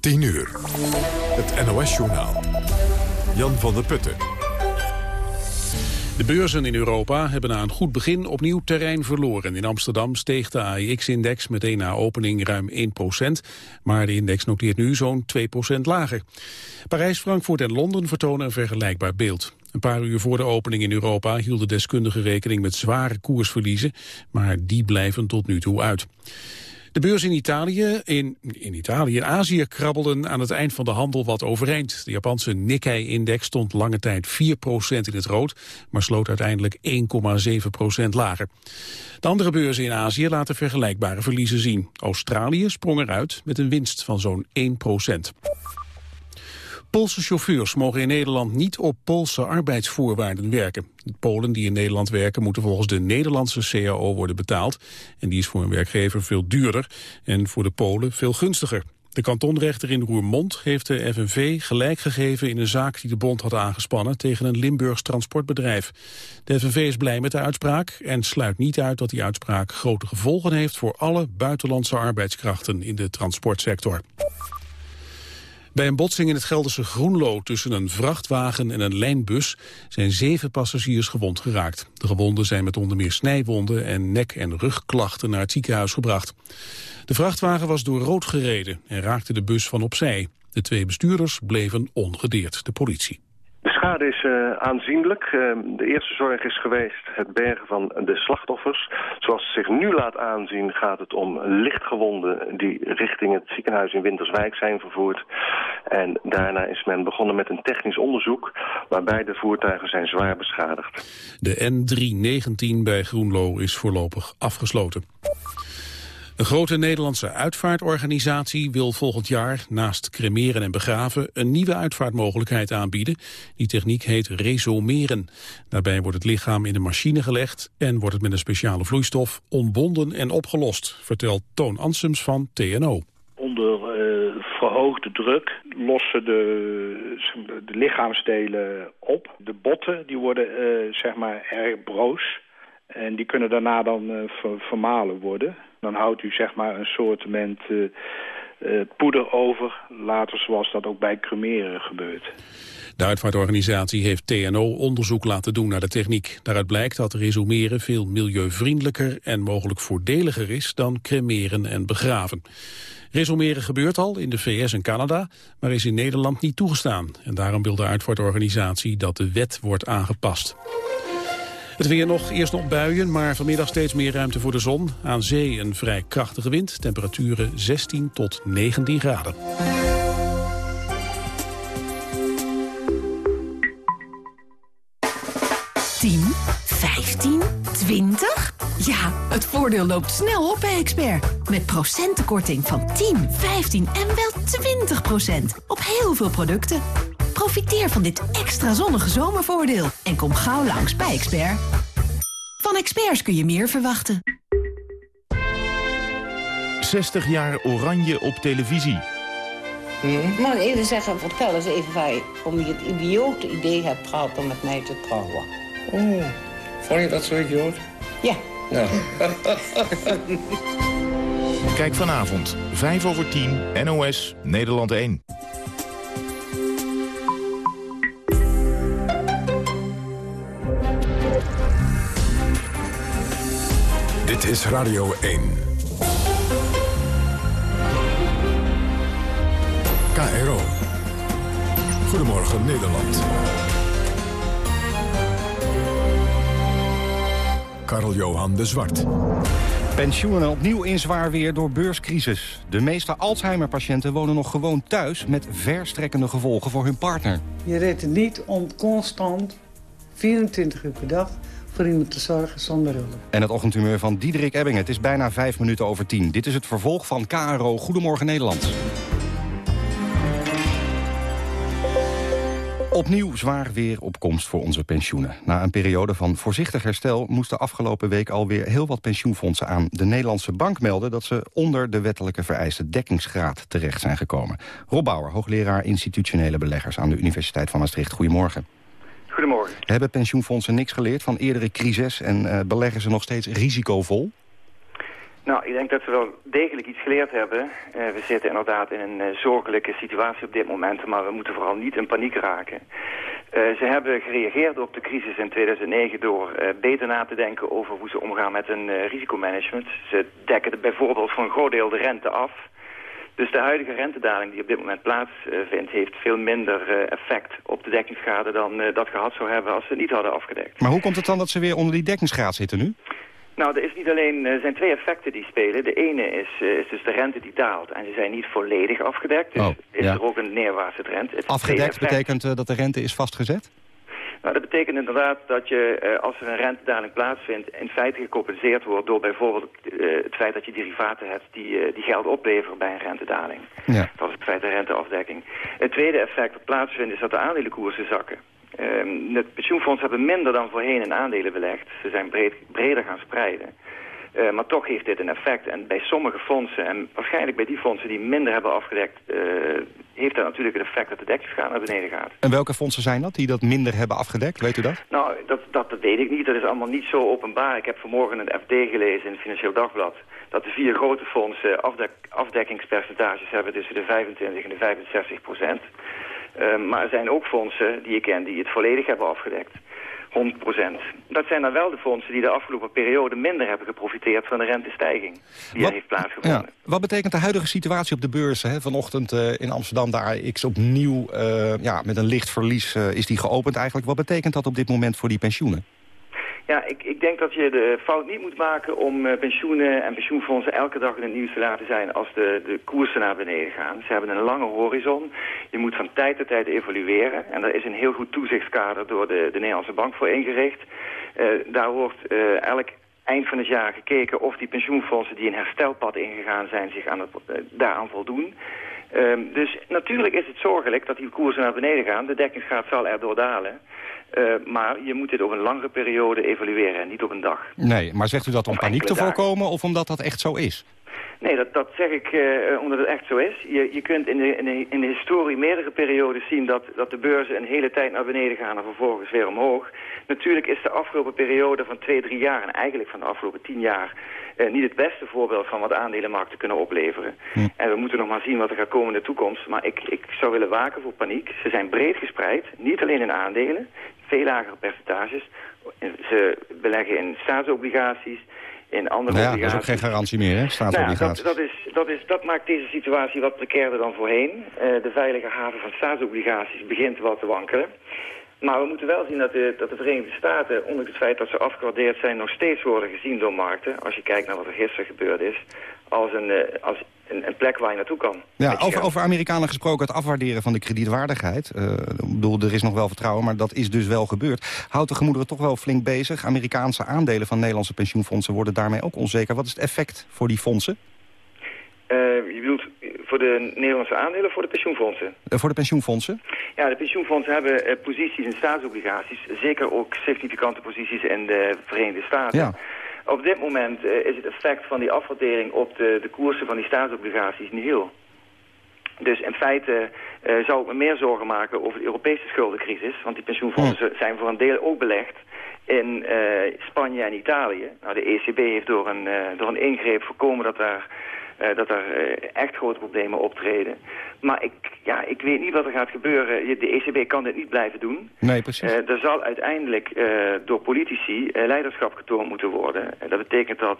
10 uur. Het NOS-journaal. Jan van der Putten. De beurzen in Europa hebben na een goed begin opnieuw terrein verloren. In Amsterdam steeg de AEX-index meteen na opening ruim 1% maar de index noteert nu zo'n 2% lager. Parijs, Frankfurt en Londen vertonen een vergelijkbaar beeld. Een paar uur voor de opening in Europa hielden deskundigen rekening met zware koersverliezen, maar die blijven tot nu toe uit. De beurs in Italië, in, in Italië en Azië krabbelden aan het eind van de handel wat overeind. De Japanse Nikkei-index stond lange tijd 4% in het rood, maar sloot uiteindelijk 1,7% lager. De andere beurzen in Azië laten vergelijkbare verliezen zien. Australië sprong eruit met een winst van zo'n 1 Poolse chauffeurs mogen in Nederland niet op Poolse arbeidsvoorwaarden werken. De Polen die in Nederland werken moeten volgens de Nederlandse CAO worden betaald. En die is voor een werkgever veel duurder en voor de Polen veel gunstiger. De kantonrechter in Roermond heeft de FNV gelijk gegeven in een zaak die de bond had aangespannen tegen een Limburgs transportbedrijf. De FNV is blij met de uitspraak en sluit niet uit dat die uitspraak grote gevolgen heeft voor alle buitenlandse arbeidskrachten in de transportsector. Bij een botsing in het Gelderse Groenlo tussen een vrachtwagen en een lijnbus zijn zeven passagiers gewond geraakt. De gewonden zijn met onder meer snijwonden en nek- en rugklachten naar het ziekenhuis gebracht. De vrachtwagen was door rood gereden en raakte de bus van opzij. De twee bestuurders bleven ongedeerd, de politie. De schade is uh, aanzienlijk. Uh, de eerste zorg is geweest het bergen van de slachtoffers. Zoals het zich nu laat aanzien gaat het om lichtgewonden die richting het ziekenhuis in Winterswijk zijn vervoerd. En daarna is men begonnen met een technisch onderzoek waarbij de voertuigen zijn zwaar beschadigd. De N319 bij Groenlo is voorlopig afgesloten. Een grote Nederlandse uitvaartorganisatie wil volgend jaar naast cremeren en begraven een nieuwe uitvaartmogelijkheid aanbieden. Die techniek heet resomeren. Daarbij wordt het lichaam in een machine gelegd en wordt het met een speciale vloeistof ontbonden en opgelost, vertelt Toon Ansems van TNO. Onder uh, verhoogde druk lossen de, de lichaamsdelen op. De botten die worden uh, zeg maar erg broos. En die kunnen daarna dan uh, vermalen worden. Dan houdt u zeg maar een soort uh, poeder over, later zoals dat ook bij cremeren gebeurt. De uitvaartorganisatie heeft TNO onderzoek laten doen naar de techniek. Daaruit blijkt dat resumeren veel milieuvriendelijker en mogelijk voordeliger is dan cremeren en begraven. Resumeren gebeurt al in de VS en Canada, maar is in Nederland niet toegestaan. En daarom wil de uitvaartorganisatie dat de wet wordt aangepast. Het weer nog, eerst nog buien, maar vanmiddag steeds meer ruimte voor de zon. Aan zee een vrij krachtige wind, temperaturen 16 tot 19 graden. Tien, 15, 20? Ja, het voordeel loopt snel op bij Expert. Met procentenkorting van 10, 15 en wel 20 procent. Op heel veel producten. Profiteer van dit extra zonnige zomervoordeel en kom gauw langs bij Expert. Van experts kun je meer verwachten. 60 jaar oranje op televisie. Hm? Maar even zeggen, vertel eens even waar je, om je het idiote idee hebt gehad om met mij te trouwen. Oh, vond je dat zo idioot? Ja. ja. Kijk vanavond, 5 over 10, NOS, Nederland 1. Dit is Radio 1. KRO. Goedemorgen Nederland. Karl-Johan de Zwart. Pensioenen opnieuw in zwaar weer door beurscrisis. De meeste Alzheimer-patiënten wonen nog gewoon thuis... met verstrekkende gevolgen voor hun partner. Je redt het niet om constant 24 uur per dag voor te zorgen zonder. En het ochtendhumeur van Diederik Ebbing. Het is bijna vijf minuten over tien. Dit is het vervolg van KRO Goedemorgen Nederland. Opnieuw zwaar weer op komst voor onze pensioenen. Na een periode van voorzichtig herstel moesten afgelopen week alweer heel wat pensioenfondsen aan de Nederlandse bank melden dat ze onder de wettelijke vereiste dekkingsgraad terecht zijn gekomen. Rob Bauer, hoogleraar institutionele beleggers aan de Universiteit van Maastricht. Goedemorgen. Goedemorgen. Hebben pensioenfondsen niks geleerd van eerdere crises en uh, beleggen ze nog steeds risicovol? Nou, ik denk dat ze wel degelijk iets geleerd hebben. Uh, we zitten inderdaad in een uh, zorgelijke situatie op dit moment, maar we moeten vooral niet in paniek raken. Uh, ze hebben gereageerd op de crisis in 2009 door beter na te denken over hoe ze omgaan met een risicomanagement. Ze dekken bijvoorbeeld voor een groot deel de rente af. Dus de huidige rentedaling die op dit moment plaatsvindt... heeft veel minder effect op de dekkingsschade dan dat gehad zou hebben... als ze het niet hadden afgedekt. Maar hoe komt het dan dat ze weer onder die dekkingsgraad zitten nu? Nou, er is niet alleen, er zijn twee effecten die spelen. De ene is, is dus de rente die daalt. En ze zijn niet volledig afgedekt. Dus oh, is ja. er ook een neerwaartse trend. Het afgedekt betekent uh, dat de rente is vastgezet? Nou, dat betekent inderdaad dat je, uh, als er een rentedaling plaatsvindt... in feite gecompenseerd wordt door bijvoorbeeld uh, het feit dat je derivaten hebt... die, die geld opleveren bij een rentedaling. Ja. Dat is het feit de renteafdekking. Het tweede effect dat plaatsvindt is dat de aandelenkoersen zakken. Uh, de pensioenfondsen hebben minder dan voorheen in aandelen belegd. Ze zijn breed, breder gaan spreiden. Uh, maar toch heeft dit een effect. En bij sommige fondsen, en waarschijnlijk bij die fondsen die minder hebben afgedekt... Uh, heeft dat natuurlijk het effect dat de dekkingsgraad naar beneden gaat. En welke fondsen zijn dat die dat minder hebben afgedekt? Weet u dat? Nou, dat, dat, dat weet ik niet. Dat is allemaal niet zo openbaar. Ik heb vanmorgen in het FD gelezen in het Financieel Dagblad... dat de vier grote fondsen afdek, afdekkingspercentages hebben tussen de 25 en de 65 procent. Uh, maar er zijn ook fondsen die ik ken die het volledig hebben afgedekt. 100% Dat zijn dan wel de fondsen die de afgelopen periode minder hebben geprofiteerd van de rentestijging die wat, er heeft plaatsgevonden. Ja, wat betekent de huidige situatie op de beurs? Hè? Vanochtend uh, in Amsterdam de AX opnieuw uh, ja, met een licht verlies uh, is die geopend eigenlijk. Wat betekent dat op dit moment voor die pensioenen? Ja, ik, ik denk dat je de fout niet moet maken om uh, pensioenen en pensioenfondsen elke dag in het nieuws te laten zijn als de, de koersen naar beneden gaan. Ze hebben een lange horizon. Je moet van tijd tot tijd evalueren. En daar is een heel goed toezichtskader door de, de Nederlandse Bank voor ingericht. Uh, daar wordt uh, elk eind van het jaar gekeken of die pensioenfondsen die een herstelpad ingegaan zijn zich aan daaraan voldoen. Um, dus natuurlijk is het zorgelijk dat die koersen naar beneden gaan. De dekkingsgraad zal erdoor dalen. Uh, maar je moet dit over een langere periode evalueren en niet op een dag. Nee, maar zegt u dat om paniek te voorkomen of omdat dat echt zo is? Nee, dat, dat zeg ik uh, omdat het echt zo is. Je, je kunt in de, in, de, in de historie meerdere periodes zien dat, dat de beurzen een hele tijd naar beneden gaan en vervolgens weer omhoog. Natuurlijk is de afgelopen periode van twee, drie jaar en eigenlijk van de afgelopen tien jaar uh, niet het beste voorbeeld van wat aandelenmarkten kunnen opleveren. Hm. En we moeten nog maar zien wat er gaat komen in de toekomst. Maar ik, ik zou willen waken voor paniek. Ze zijn breed gespreid, niet alleen in aandelen, veel lagere percentages. Ze beleggen in staatsobligaties, in andere nou ja, obligaties. dat is ook geen garantie meer, hè, staatsobligaties. Nou dat, dat, is, dat, is, dat maakt deze situatie wat precairder dan voorheen. Uh, de veilige haven van staatsobligaties begint wat te wankelen. Maar we moeten wel zien dat de, dat de Verenigde Staten, ondanks het feit dat ze afgewaardeerd zijn, nog steeds worden gezien door markten. Als je kijkt naar wat er gisteren gebeurd is, als een, uh, als een, een, plek waar je naartoe kan. Ja, over, over Amerikanen gesproken, het afwaarderen van de kredietwaardigheid. Uh, ik bedoel, er is nog wel vertrouwen, maar dat is dus wel gebeurd. Houdt de gemoederen toch wel flink bezig. Amerikaanse aandelen van Nederlandse pensioenfondsen worden daarmee ook onzeker. Wat is het effect voor die fondsen? Uh, je bedoelt voor de Nederlandse aandelen of voor de pensioenfondsen? Uh, voor de pensioenfondsen? Ja, de pensioenfondsen hebben uh, posities in staatsobligaties. Zeker ook significante posities in de Verenigde Staten. Ja. Op dit moment uh, is het effect van die afwaardering op de, de koersen van die staatsobligaties niet heel. Dus in feite uh, zou ik me meer zorgen maken over de Europese schuldencrisis. Want die pensioenfondsen Hm. zijn voor een deel ook belegd in uh, Spanje en Italië. Nou, de ECB heeft door een, uh, door een ingreep voorkomen dat daar, uh, dat daar echt grote problemen optreden. Maar ik, ja, ik weet niet wat er gaat gebeuren. De ECB kan dit niet blijven doen. Nee, precies. er zal uiteindelijk door politici leiderschap getoond moeten worden. dat betekent dat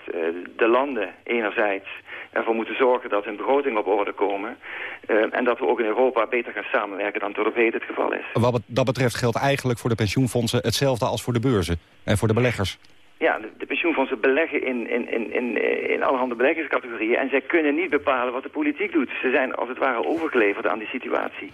de landen enerzijds ervoor moeten zorgen dat hun begrotingen op orde komen. Uh, en dat we ook in Europa beter gaan samenwerken dan tot op heden het geval is. Wat dat betreft geldt eigenlijk voor de pensioenfondsen hetzelfde als voor de beurzen en voor de beleggers. Ja, de, de pensioenfondsen beleggen in, in, in, in, in allerhande beleggingscategorieën en zij kunnen niet bepalen wat de politiek doet. Ze zijn als het ware overgeleverd aan die situatie.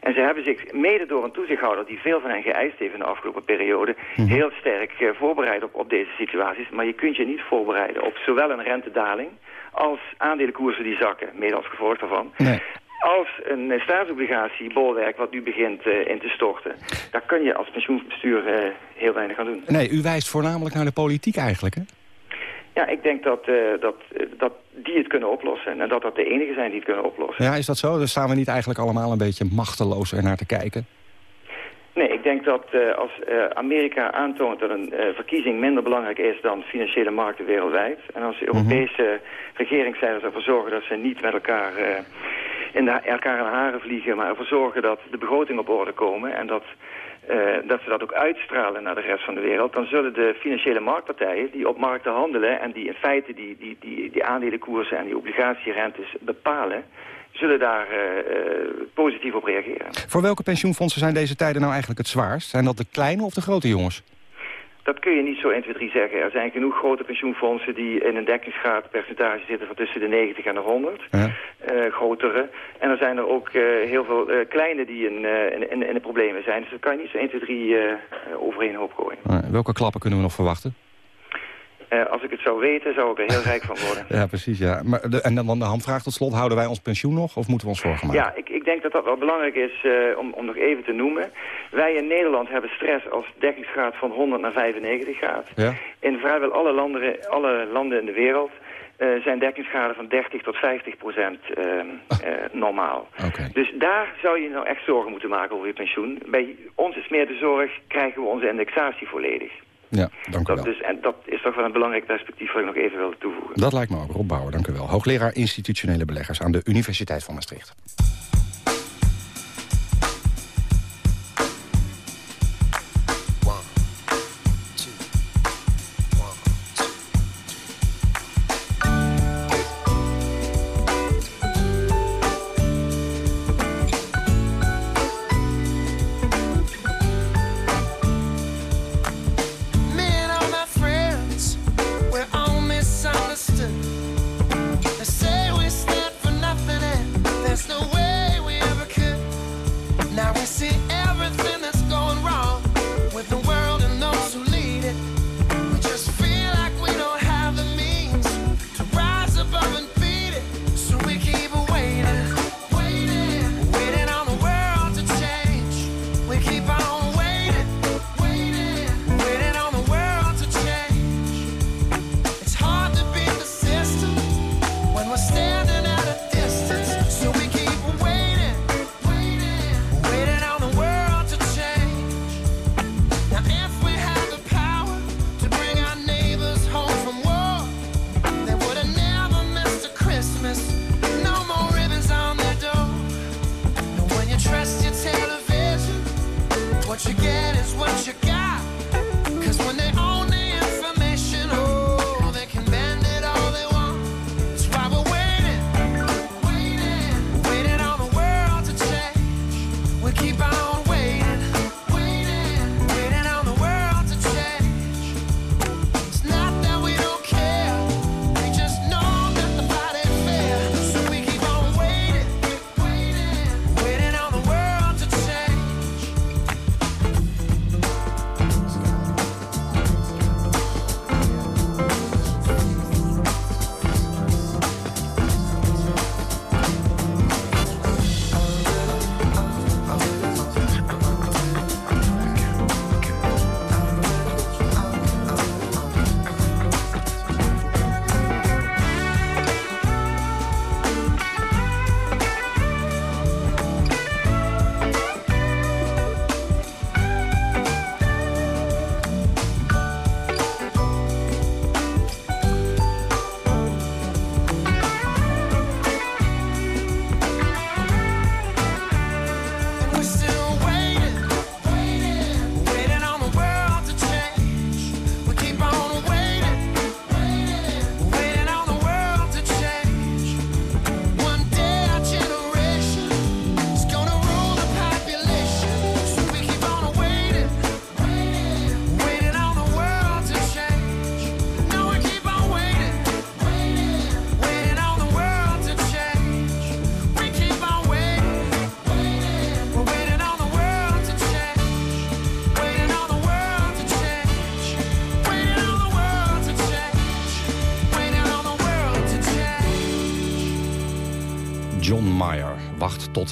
En ze hebben zich mede door een toezichthouder die veel van hen geëist heeft in de afgelopen periode, Mhm. heel sterk uh, voorbereid op, op deze situaties. Maar je kunt je niet voorbereiden op zowel een rentedaling als aandelenkoersen die zakken, mede als gevolg daarvan. Nee. Als een uh, staatsobligatiebolwerk wat nu begint uh, in te storten, daar kun je als pensioenbestuur uh, heel weinig aan doen. Nee, u wijst voornamelijk naar de politiek eigenlijk, hè? Ja, ik denk dat, dat, dat die het kunnen oplossen en dat dat de enige zijn die het kunnen oplossen. Ja, is dat zo? Dan staan we niet eigenlijk allemaal een beetje machteloos ernaar te kijken? Nee, ik denk dat uh, als uh, Amerika aantoont dat een uh, verkiezing minder belangrijk is dan financiële markten wereldwijd. En als de Europese mm -hmm. regeringsleiders ervoor zorgen dat ze niet met elkaar in de, elkaar in de haren vliegen, maar ervoor zorgen dat de begroting op orde komen en dat uh, dat ze dat ook uitstralen naar de rest van de wereld... dan zullen de financiële marktpartijen die op markten handelen... en die in feite die, die, die, die aandelenkoersen en die obligatierentes bepalen... zullen daar uh, positief op reageren. Voor welke pensioenfondsen zijn deze tijden nou eigenlijk het zwaarst? Zijn dat de kleine of de grote jongens? Dat kun je niet zo 1, 2, 3 zeggen. Er zijn genoeg grote pensioenfondsen die in een dekkingsgraad percentage zitten van tussen de 90 en de 100. Ja. Uh, grotere. En er zijn er ook uh, heel veel uh, kleine die in, in, in, in, de problemen zijn. Dus dat kan je niet zo 1, 2, 3 overheen hoop gooien. welke klappen kunnen we nog verwachten? Uh, als ik het zou weten, zou ik er heel rijk van worden. ja, precies. Ja. Maar de, en dan de handvraag tot slot. Houden wij ons pensioen nog of moeten we ons zorgen maken? Ja, ik, ik denk dat dat wel belangrijk is uh, om, om nog even te noemen. Wij in Nederland hebben stress als dekkingsgraad van 100 naar 95 graden. Ja? In vrijwel alle landen, alle landen in de wereld... Uh, zijn dekkingsgraden van 30 tot 50 procent uh, uh, normaal. Okay. Dus daar zou je nou echt zorgen moeten maken over je pensioen. Bij ons is meer de zorg, krijgen we onze indexatie volledig. Ja, dank u dat wel. Is, en dat is toch wel een belangrijk perspectief wat ik nog even wilde toevoegen. Dat lijkt me ook. Rob Bouwer, dank u wel. Hoogleraar institutionele beleggers aan de Universiteit van Maastricht.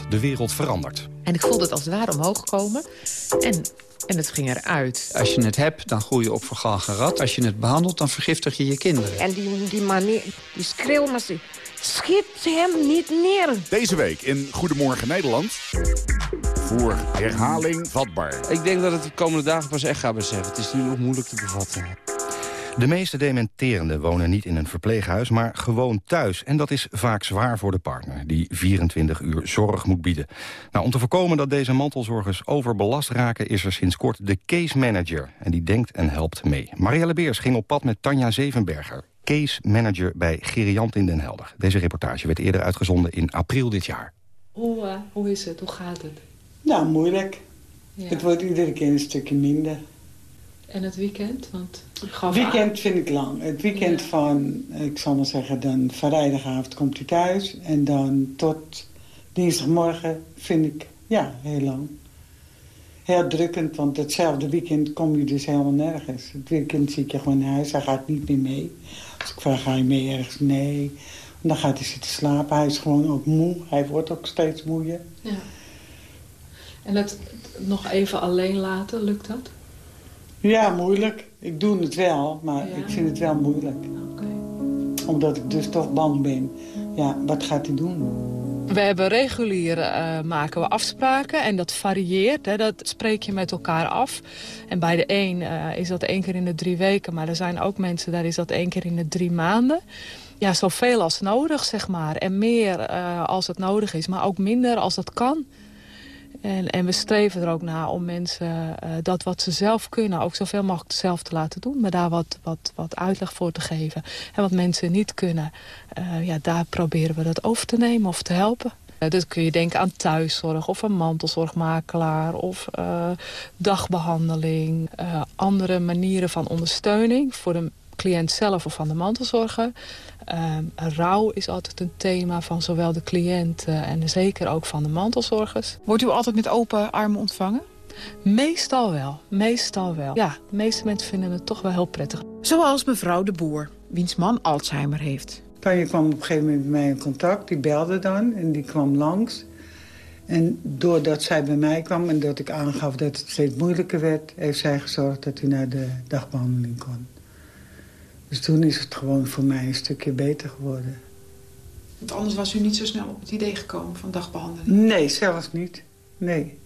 De wereld verandert. En ik voelde het als het ware omhoog komen. En, en het ging eruit. Als je het hebt, dan groei je op vergalgen rat. Als je het behandelt, dan vergiftig je je kinderen. En die, die manier, die schreeuw maar ze... Schiet hem niet neer. Deze week in Goedemorgen Nederland... Voor herhaling vatbaar. Ik denk dat het de komende dagen pas echt gaat beseffen. Het is nu nog moeilijk te bevatten. De meeste dementerenden wonen niet in een verpleeghuis, maar gewoon thuis. En dat is vaak zwaar voor de partner, die 24 uur zorg moet bieden. Nou, om te voorkomen dat deze mantelzorgers overbelast raken... is er sinds kort de case manager. En die denkt en helpt mee. Marielle Beers ging op pad met Tanja Zevenberger. Case manager bij Geriant in Den Helder. Deze reportage werd eerder uitgezonden in april dit jaar. Hoe, uh, hoe is het? Hoe gaat het? Nou, moeilijk. Ja. Het wordt iedere keer een stukje minder. En het weekend? Want het weekend vind ik lang. Het weekend ja. van, ik zal maar zeggen, dan vrijdagavond komt hij thuis. En dan tot dinsdagmorgen vind ik, ja, heel lang. Heel drukkend, want hetzelfde weekend kom je dus helemaal nergens. Het weekend zit je gewoon in huis, hij gaat niet meer mee. Als ik vraag, ga je mee ergens? Nee. En dan gaat hij zitten slapen. Hij is gewoon ook moe. Hij wordt ook steeds moeier. Ja. En het nog even alleen laten, lukt dat? Ja, moeilijk. Ik doe het wel, maar ja. ik vind het wel moeilijk. Okay. Omdat ik dus toch bang ben. Ja, wat gaat hij doen? We hebben regulier uh, maken we afspraken en dat varieert. Hè, dat spreek je met elkaar af. En bij de een uh, is dat één keer in de drie weken. Maar er zijn ook mensen, daar is dat één keer in de drie maanden. Ja, zoveel als nodig, zeg maar. En meer uh, als het nodig is, maar ook minder als dat kan. En, en we streven er ook naar om mensen uh, dat wat ze zelf kunnen... ook zoveel mogelijk zelf te laten doen. Maar daar wat, wat, wat uitleg voor te geven. En wat mensen niet kunnen, uh, ja, daar proberen we dat over te nemen of te helpen. Uh, dus kun je denken aan thuiszorg of een mantelzorgmakelaar... of dagbehandeling, andere manieren van ondersteuning... voor de cliënt zelf of van de mantelzorger. Uh, rouw is altijd een thema van zowel de cliënt uh, en zeker ook van de mantelzorgers. Wordt u altijd met open armen ontvangen? Meestal wel, meestal wel. Ja, de meeste mensen vinden het toch wel heel prettig. Zoals mevrouw de Boer, wiens man Alzheimer heeft. Tanja kwam op een gegeven moment met mij in contact. Die belde dan en die kwam langs. En doordat zij bij mij kwam en dat ik aangaf dat het steeds moeilijker werd... heeft zij gezorgd dat hij naar de dagbehandeling kon. Dus toen is het gewoon voor mij een stukje beter geworden. Want anders was u niet zo snel op het idee gekomen van dagbehandeling? Nee, zelfs niet. Nee.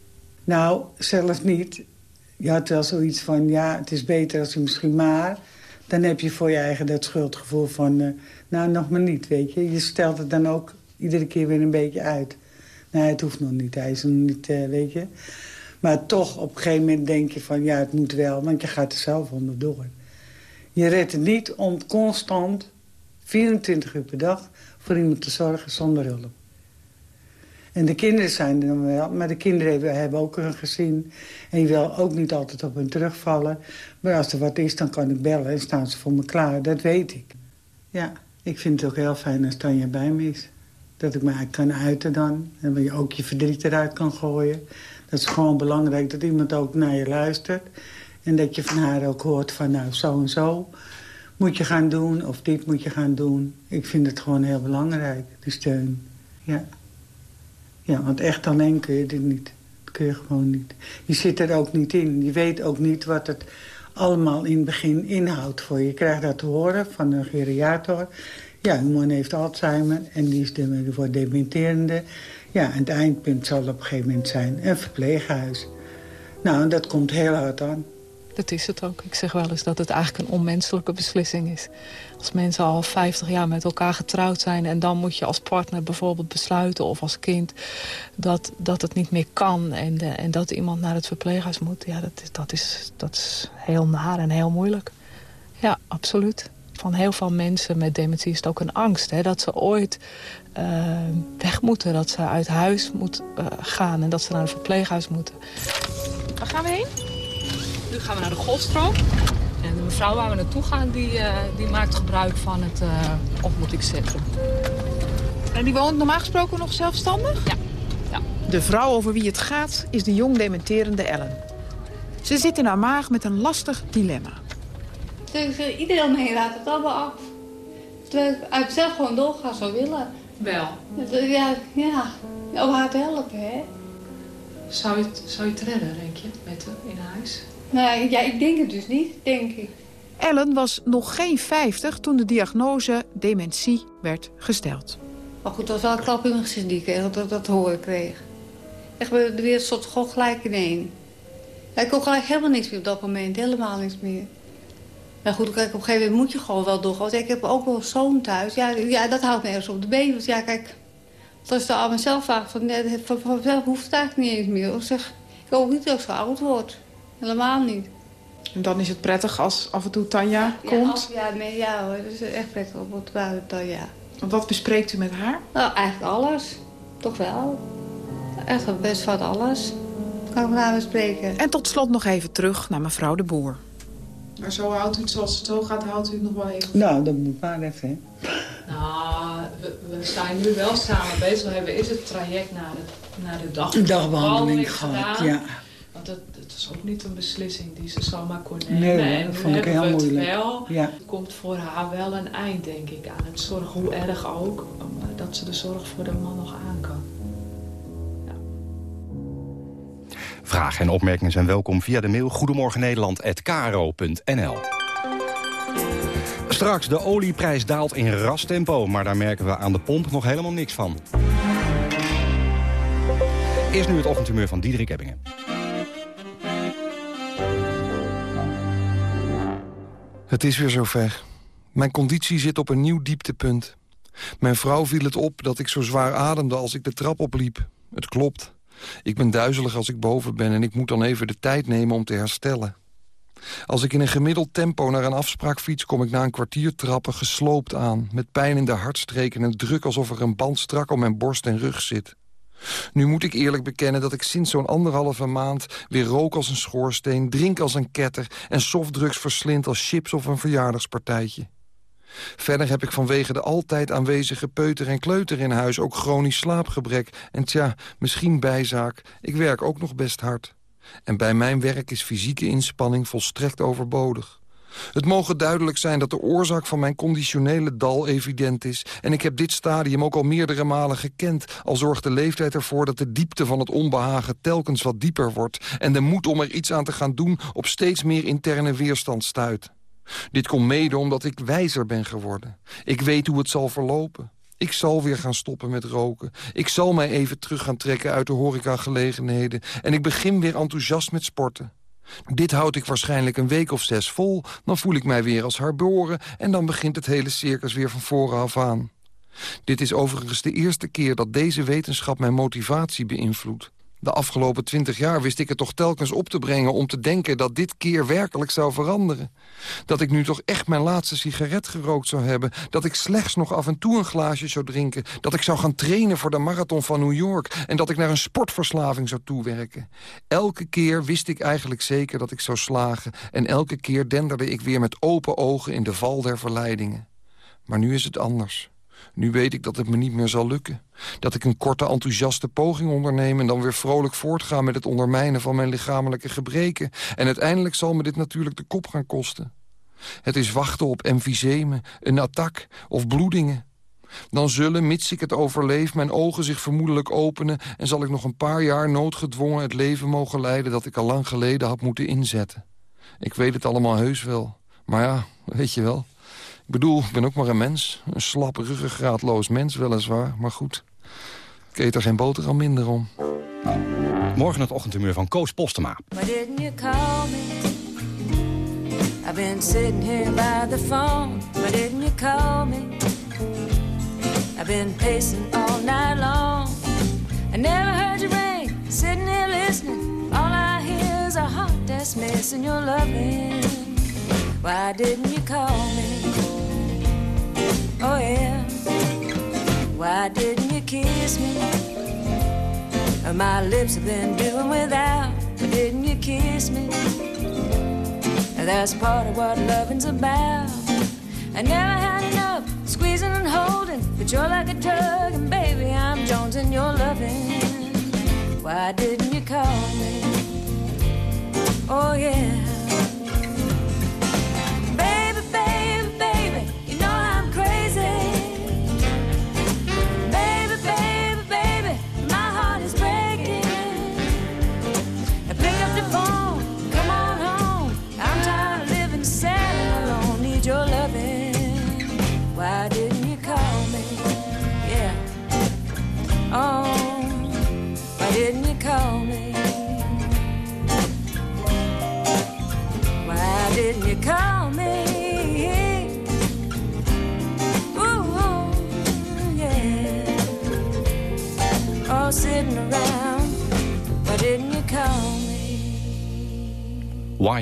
Nou, zelfs niet. Je had wel zoiets van, ja, het is beter als u misschien maar... dan heb je voor je eigen dat schuldgevoel van... Uh, nou, nog maar niet, weet je. Je stelt het dan ook iedere keer weer een beetje uit. Nee, het hoeft nog niet. Hij is nog niet, uh, weet je. Maar toch, op een gegeven moment denk je van... ja, het moet wel, want je gaat er zelf onderdoor. Je redt het niet om constant 24 uur per dag voor iemand te zorgen zonder hulp. En de kinderen zijn er dan wel, maar de kinderen hebben ook een gezin. En je wil ook niet altijd op hen terugvallen. Maar als er wat is, dan kan ik bellen en staan ze voor me klaar. Dat weet ik. Ja, ik vind het ook heel fijn als Tanja bij me is. Dat ik mij kan uiten dan. En dat je ook je verdriet eruit kan gooien. Dat is gewoon belangrijk dat iemand ook naar je luistert. En dat je van haar ook hoort van nou zo en zo moet je gaan doen of dit moet je gaan doen. Ik vind het gewoon heel belangrijk, de steun. Ja, ja want echt alleen kun je dit niet. Dat kun je gewoon niet. Je zit er ook niet in. Je weet ook niet wat het allemaal in het begin inhoudt voor je. Je krijgt dat te horen van een geriator. Ja, uw man heeft Alzheimer en die is de, voor dementerende. Ja, en het eindpunt zal op een gegeven moment zijn een verpleeghuis. Nou, dat komt heel hard aan. Dat is het ook. Ik zeg wel eens dat het eigenlijk een onmenselijke beslissing is. Als mensen al 50 jaar met elkaar getrouwd zijn... en dan moet je als partner bijvoorbeeld besluiten of als kind... dat, dat het niet meer kan en, de, en dat iemand naar het verpleeghuis moet. Ja, dat is, dat, is, heel naar en heel moeilijk. Ja, absoluut. Van heel veel mensen met dementie is het ook een angst. Hè, dat ze ooit uh, weg moeten. Dat ze uit huis moeten uh, gaan en dat ze naar een verpleeghuis moeten. Waar gaan we heen? Nu gaan we naar de Golfstroom. En de mevrouw waar we naartoe gaan, die, uh, die maakt gebruik van het uh, ontmoetingscentrum. En die woont normaal gesproken nog zelfstandig? Ja. ja. De vrouw over wie het gaat is de jong dementerende Ellen. Ze zit in haar maag met een lastig dilemma. Dus iedereen omheen raadt het allemaal af. Terwijl ik uit zelf gewoon doorgaan zou willen. Wel? Ja, ja. om haar te helpen, hè. Zou je, het, zou je het redden, denk je, met haar in huis? Nou, ja, ik denk het dus niet, denk ik. Ellen was nog geen 50 toen de diagnose dementie werd gesteld. Maar goed, dat was wel een klap in mijn gezicht die ik kreeg, dat, dat horen kreeg. Echt, de wereld stond gewoon gelijk in één. Ja, ik kon gelijk helemaal niks meer op dat moment. Helemaal niks meer. Nou goed, kijk, op een gegeven moment moet je gewoon wel door. Want ik heb ook wel zoon thuis. Ja, ja, dat houdt me ergens op de been. Want ja, kijk, als je aan mezelf vraagt, van, van, vanzelf hoeft het eigenlijk niet eens meer. Ik zeg, ik hoop niet dat ik zo oud word. Helemaal niet. En dan is het prettig als af en toe Tanja komt? Ja, ja, nee, ja hoor, dat is echt prettig op het Tanja. Wat bespreekt u met haar? Nou, eigenlijk alles. Toch wel. Echt best van alles. Kan ik met haar bespreken. En tot slot nog even terug naar mevrouw de Boer. Maar zo houdt u het zoals het zo gaat, houdt u het nog wel even Nou, dat moet maar even, hè. Nou, we, we, zijn nu wel samen bezig. We hebben eerst het traject naar de, naar de dag. dagbehandeling gehad, ja. Want dat, dat is ook niet een beslissing die ze zomaar kon nemen. Nee, dat vond ik heel moeilijk. Wel, ja. Het komt voor haar wel een eind, denk ik, aan het zorg. Hoe erg ook, dat ze de zorg voor de man nog aan kan. Vragen en opmerkingen zijn welkom via de mail goedemorgennederland.kro.nl. Straks, de olieprijs daalt in ras tempo, maar daar merken we aan de pomp nog helemaal niks van. Eerst nu het ochtendhumeur van Diederik Ebbingen. Het is weer zover. Mijn conditie zit op een nieuw dieptepunt. Mijn vrouw viel het op dat ik zo zwaar ademde als ik de trap opliep. Het klopt. Ik ben duizelig als ik boven ben en ik moet dan even de tijd nemen om te herstellen. Als ik in een gemiddeld tempo naar een afspraak fiets... kom ik na een kwartier trappen gesloopt aan... met pijn in de hartstreken en druk alsof er een band strak om mijn borst en rug zit. Nu moet ik eerlijk bekennen dat ik sinds zo'n anderhalve maand... weer rook als een schoorsteen, drink als een ketter... en softdrugs verslind als chips of een verjaardagspartijtje. Verder heb ik vanwege de altijd aanwezige peuter en kleuter in huis... ook chronisch slaapgebrek en tja, misschien bijzaak. Ik werk ook nog best hard. En bij mijn werk is fysieke inspanning volstrekt overbodig. Het mogen duidelijk zijn dat de oorzaak van mijn conditionele dal evident is... en ik heb dit stadium ook al meerdere malen gekend... al zorgt de leeftijd ervoor dat de diepte van het onbehagen telkens wat dieper wordt... en de moed om er iets aan te gaan doen op steeds meer interne weerstand stuit. Dit komt mede omdat ik wijzer ben geworden. Ik weet hoe het zal verlopen. Ik zal weer gaan stoppen met roken. Ik zal mij even terug gaan trekken uit de horecagelegenheden. En ik begin weer enthousiast met sporten. Dit houd ik waarschijnlijk een week of zes vol. Dan voel ik mij weer als herboren. En dan begint het hele circus weer van voren af aan. Dit is overigens de eerste keer dat deze wetenschap mijn motivatie beïnvloedt. De afgelopen twintig jaar wist ik het toch telkens op te brengen... om te denken dat dit keer werkelijk zou veranderen. Dat ik nu toch echt mijn laatste sigaret gerookt zou hebben. Dat ik slechts nog af en toe een glaasje zou drinken. Dat ik zou gaan trainen voor de marathon van New York. En dat ik naar een sportverslaving zou toewerken. Elke keer wist ik eigenlijk zeker dat ik zou slagen. En elke keer denderde ik weer met open ogen in de val der verleidingen. Maar nu is het anders. Nu weet ik dat het me niet meer zal lukken. Dat ik een korte enthousiaste poging onderneem... en dan weer vrolijk voortga met het ondermijnen van mijn lichamelijke gebreken. En uiteindelijk zal me dit natuurlijk de kop gaan kosten. Het is wachten op emfysemen, een attack of bloedingen. Dan zullen, mits ik het overleef, mijn ogen zich vermoedelijk openen... en zal ik nog een paar jaar noodgedwongen het leven mogen leiden... dat ik al lang geleden had moeten inzetten. Ik weet het allemaal heus wel. Maar ja, weet je wel... Ik bedoel, ik ben ook maar een mens. Een slap, ruggengraatloos mens weliswaar, maar goed. Ik eet er geen boterham minder om. Morgen het ochtendhumeur van Koos Postema. Why didn't you call me? I've been sitting here by the phone. Why didn't you call me? I've been pacing all night long. I never heard you ring. Sitting here listening. All I hear is a heart that's missing your loving. Why didn't you call me? Oh yeah. Why didn't you kiss me? Oh, my lips have been doing without. Why didn't you kiss me? That's part of what loving's about. I never had enough squeezing and holding, but you're like a drug, and baby, I'm Jones and you're loving. Why didn't you call me? Oh yeah.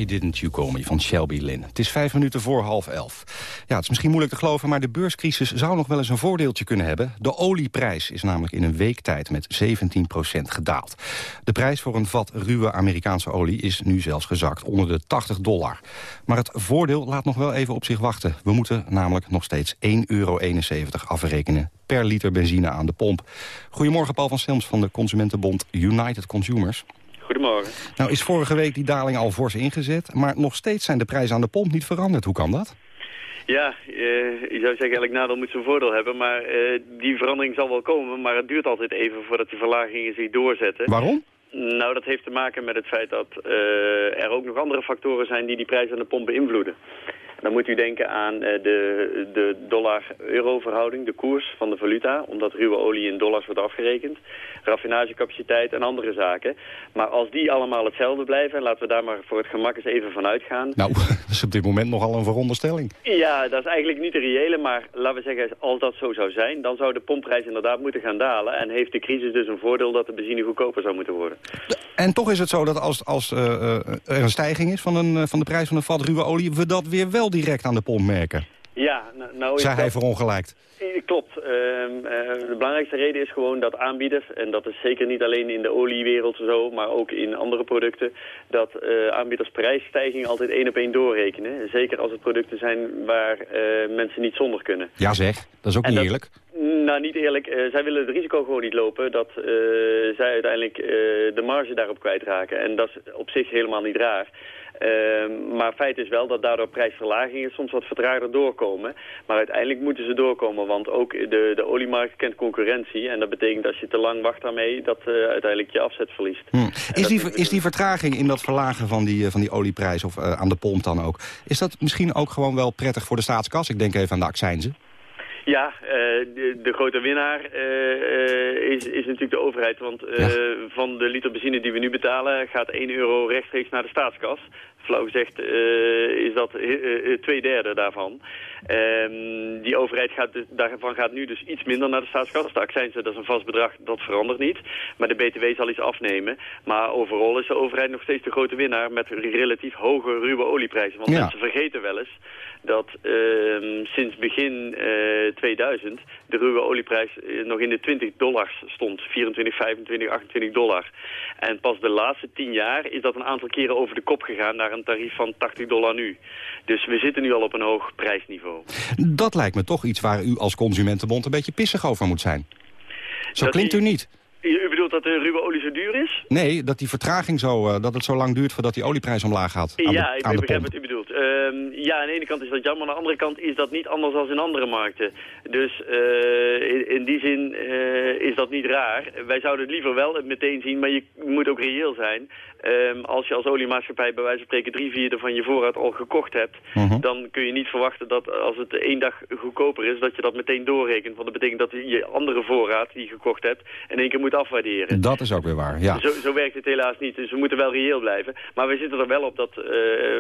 Didn't You Call Me van Shelby Lynn. Het is vijf minuten voor half elf. Ja, het is misschien moeilijk te geloven, maar de beurscrisis zou nog wel eens een voordeeltje kunnen hebben. De olieprijs is namelijk in een week tijd met 17% gedaald. De prijs voor een vat ruwe Amerikaanse olie is nu zelfs gezakt onder de 80 dollar. Maar het voordeel laat nog wel even op zich wachten. We moeten namelijk nog steeds 1,71 euro afrekenen per liter benzine aan de pomp. Goedemorgen Paul van Selms van de Consumentenbond United Consumers. Goedemorgen. Nou is vorige week die daling al fors ingezet... maar nog steeds zijn de prijzen aan de pomp niet veranderd. Hoe kan dat? Ja, eh, je zou zeggen elk nadeel moet zijn voordeel hebben, maar eh, die verandering zal wel komen, maar het duurt altijd even voordat die verlagingen zich doorzetten. Waarom? Nou, dat heeft te maken met het feit dat eh, er ook nog andere factoren zijn die die prijs aan de pomp beïnvloeden. Dan moet u denken aan eh, de, de dollar-euro verhouding, de koers van de valuta, omdat ruwe olie in dollars wordt afgerekend, raffinagecapaciteit en andere zaken. Maar als die allemaal hetzelfde blijven, en laten we daar maar voor het gemak eens even van uitgaan. Nou, dat is op dit moment nogal een veronderstelling. Ja, dat is eigenlijk niet de reële, maar laten we zeggen, als dat zo zou zijn, dan zou de pompprijs inderdaad moeten gaan dalen. En heeft de crisis dus een voordeel dat de benzine goedkoper zou moeten worden. En toch is het zo dat als, als uh, er een stijging is van, een, van de prijs van een vat ruwe olie... we dat weer wel direct aan de pomp merken. Ja, nou, nou Zei hij verongelijkt. Eh, Klopt. Ehm, eh, de belangrijkste reden is gewoon dat aanbieders, en dat is zeker niet alleen in de oliewereld zo, maar ook in andere producten, dat eh, aanbieders prijsstijgingen altijd één op één doorrekenen. Zeker als het producten zijn waar eh, mensen niet zonder kunnen. Ja zeg, dat is ook En niet dat- eerlijk. Nou, niet eerlijk. Eh, zij willen het risico gewoon niet lopen dat eh, zij uiteindelijk eh, de marge daarop kwijtraken. En dat is op zich helemaal niet raar. Ehm, maar feit is wel dat daardoor prijsverlagingen soms wat vertraagder doorkomen. Maar uiteindelijk moeten ze doorkomen, want ook de, de oliemarkt kent concurrentie. En dat betekent als je te lang wacht daarmee, dat uiteindelijk je afzet verliest. Hm. Is, die, is die vertraging in dat verlagen van die, van die olieprijs of aan de pomp dan ook... is dat misschien ook gewoon wel prettig voor de staatskas? Ik denk even aan de accijnzen. Ja, eh, de, de grote winnaar eh, eh, is, is natuurlijk de overheid. Want van de liter benzine die we nu betalen gaat 1 euro rechtstreeks naar de staatskas. Flauw gezegd eh, is dat eh, eh, twee derde daarvan. Ehm, die overheid gaat dus, daarvan gaat nu dus iets minder naar de staatskas. De accijnsen, dat is een vast bedrag, dat verandert niet. Maar de BTW zal iets afnemen. Maar overal is de overheid nog steeds de grote winnaar met relatief hoge ruwe olieprijzen. Want Ja. mensen vergeten wel eens dat ehm, sinds begin eh, 2000 de ruwe olieprijs nog in de 20 dollars stond. 24, 25, 28 dollar. En pas de laatste 10 jaar is dat een aantal keren over de kop gegaan naar een tarief van 80 dollar nu. Dus we zitten nu al op een hoog prijsniveau. Dat lijkt me toch iets waar u als Consumentenbond een beetje pissig over moet zijn. Zo Dat klinkt u niet. U bedoelt dat de ruwe olie zo duur is? Nee, dat die vertraging zo, eh, dat het zo lang duurt voordat die olieprijs omlaag gaat aan ja, de, ik begrijp pomp. wat u bedoelt. Ehm, ja, aan de ene kant is dat jammer, aan de andere kant is dat niet anders dan in andere markten. Dus eh, in, in die zin eh, is dat niet raar. Wij zouden het liever wel meteen zien, maar je moet ook reëel zijn. Ehm, als je als oliemaatschappij bij wijze van spreken drie vierde van je voorraad al gekocht hebt, Mhm. dan kun je niet verwachten dat als het één dag goedkoper is, dat je dat meteen doorrekent. Want dat betekent dat je andere voorraad die je gekocht hebt in één keer moet afwaarderen. Dat is ook weer waar, ja. Zo, zo werkt het helaas niet, dus we moeten wel reëel blijven. Maar we zitten er wel op dat eh,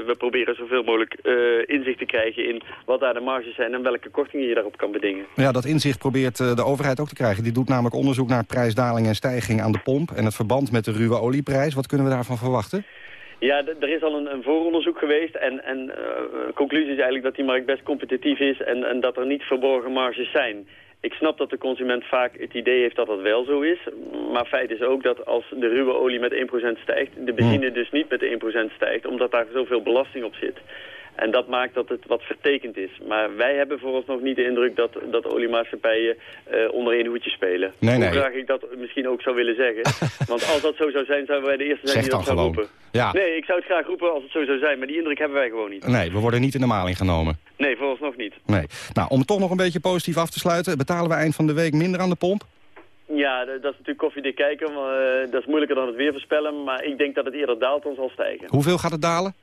we proberen zoveel mogelijk eh, inzicht te krijgen in wat daar de marges zijn en welke kortingen je daarop kan bedingen. Ja, dat inzicht probeert eh, de overheid ook te krijgen. Die doet namelijk onderzoek naar prijsdaling en stijging aan de pomp... en het verband met de ruwe olieprijs. Wat kunnen we daarvan verwachten? Ja, er is al een, een vooronderzoek geweest en, en conclusie is eigenlijk dat die markt best competitief is en, en dat er niet verborgen marges zijn. Ik snap dat de consument vaak het idee heeft dat dat wel zo is. Maar feit is ook dat als de ruwe olie met 1% stijgt, de benzine dus niet met 1% stijgt, omdat daar zoveel belasting op zit. En dat maakt dat het wat vertekend is. Maar wij hebben vooralsnog niet de indruk dat, dat oliemaatschappijen eh, onder één hoedje spelen. Nee, Hoe nee. graag ik dat misschien ook zou willen zeggen. Want als dat zo zou zijn, zouden wij de eerste zijn Zeg die dat zou roepen. Ja. Nee, ik zou het graag roepen als het zo zou zijn. Maar die indruk hebben wij gewoon niet. Nee, we worden niet in de maling genomen. Nee, vooralsnog niet. Nee. Nou, om het toch nog een beetje positief af te sluiten... betalen we eind van de week minder aan de pomp? Ja, dat is natuurlijk koffiedik kijken. Maar, eh, dat is moeilijker dan het weer voorspellen. Maar ik denk dat het eerder daalt dan zal stijgen. Hoeveel gaat het dalen?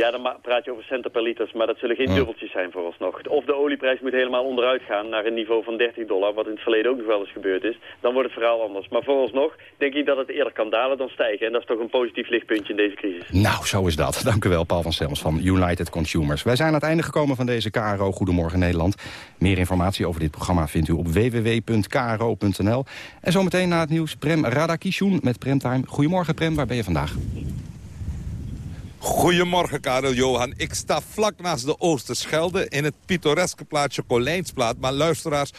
Ja, dan praat je over centen per liters, maar dat zullen geen dubbeltjes zijn vooralsnog. Of de olieprijs moet helemaal onderuit gaan naar een niveau van 30 dollar, wat in het verleden ook nog wel eens gebeurd is. Dan wordt het verhaal anders. Maar vooralsnog denk ik dat het eerder kan dalen dan stijgen. En dat is toch een positief lichtpuntje in deze crisis. Nou, zo is dat. Dank u wel, Paul van Selms van United Consumers. Wij zijn aan het einde gekomen van deze KRO Goedemorgen Nederland. Meer informatie over dit programma vindt u op www.kro.nl. En zometeen na het nieuws Prem Radakishun met Premtime. Goedemorgen Prem, waar ben je vandaag? Goedemorgen, Karel Johan. Ik sta vlak naast de Oosterschelde in het pittoreske plaatsje Colijnsplaat. Maar luisteraars,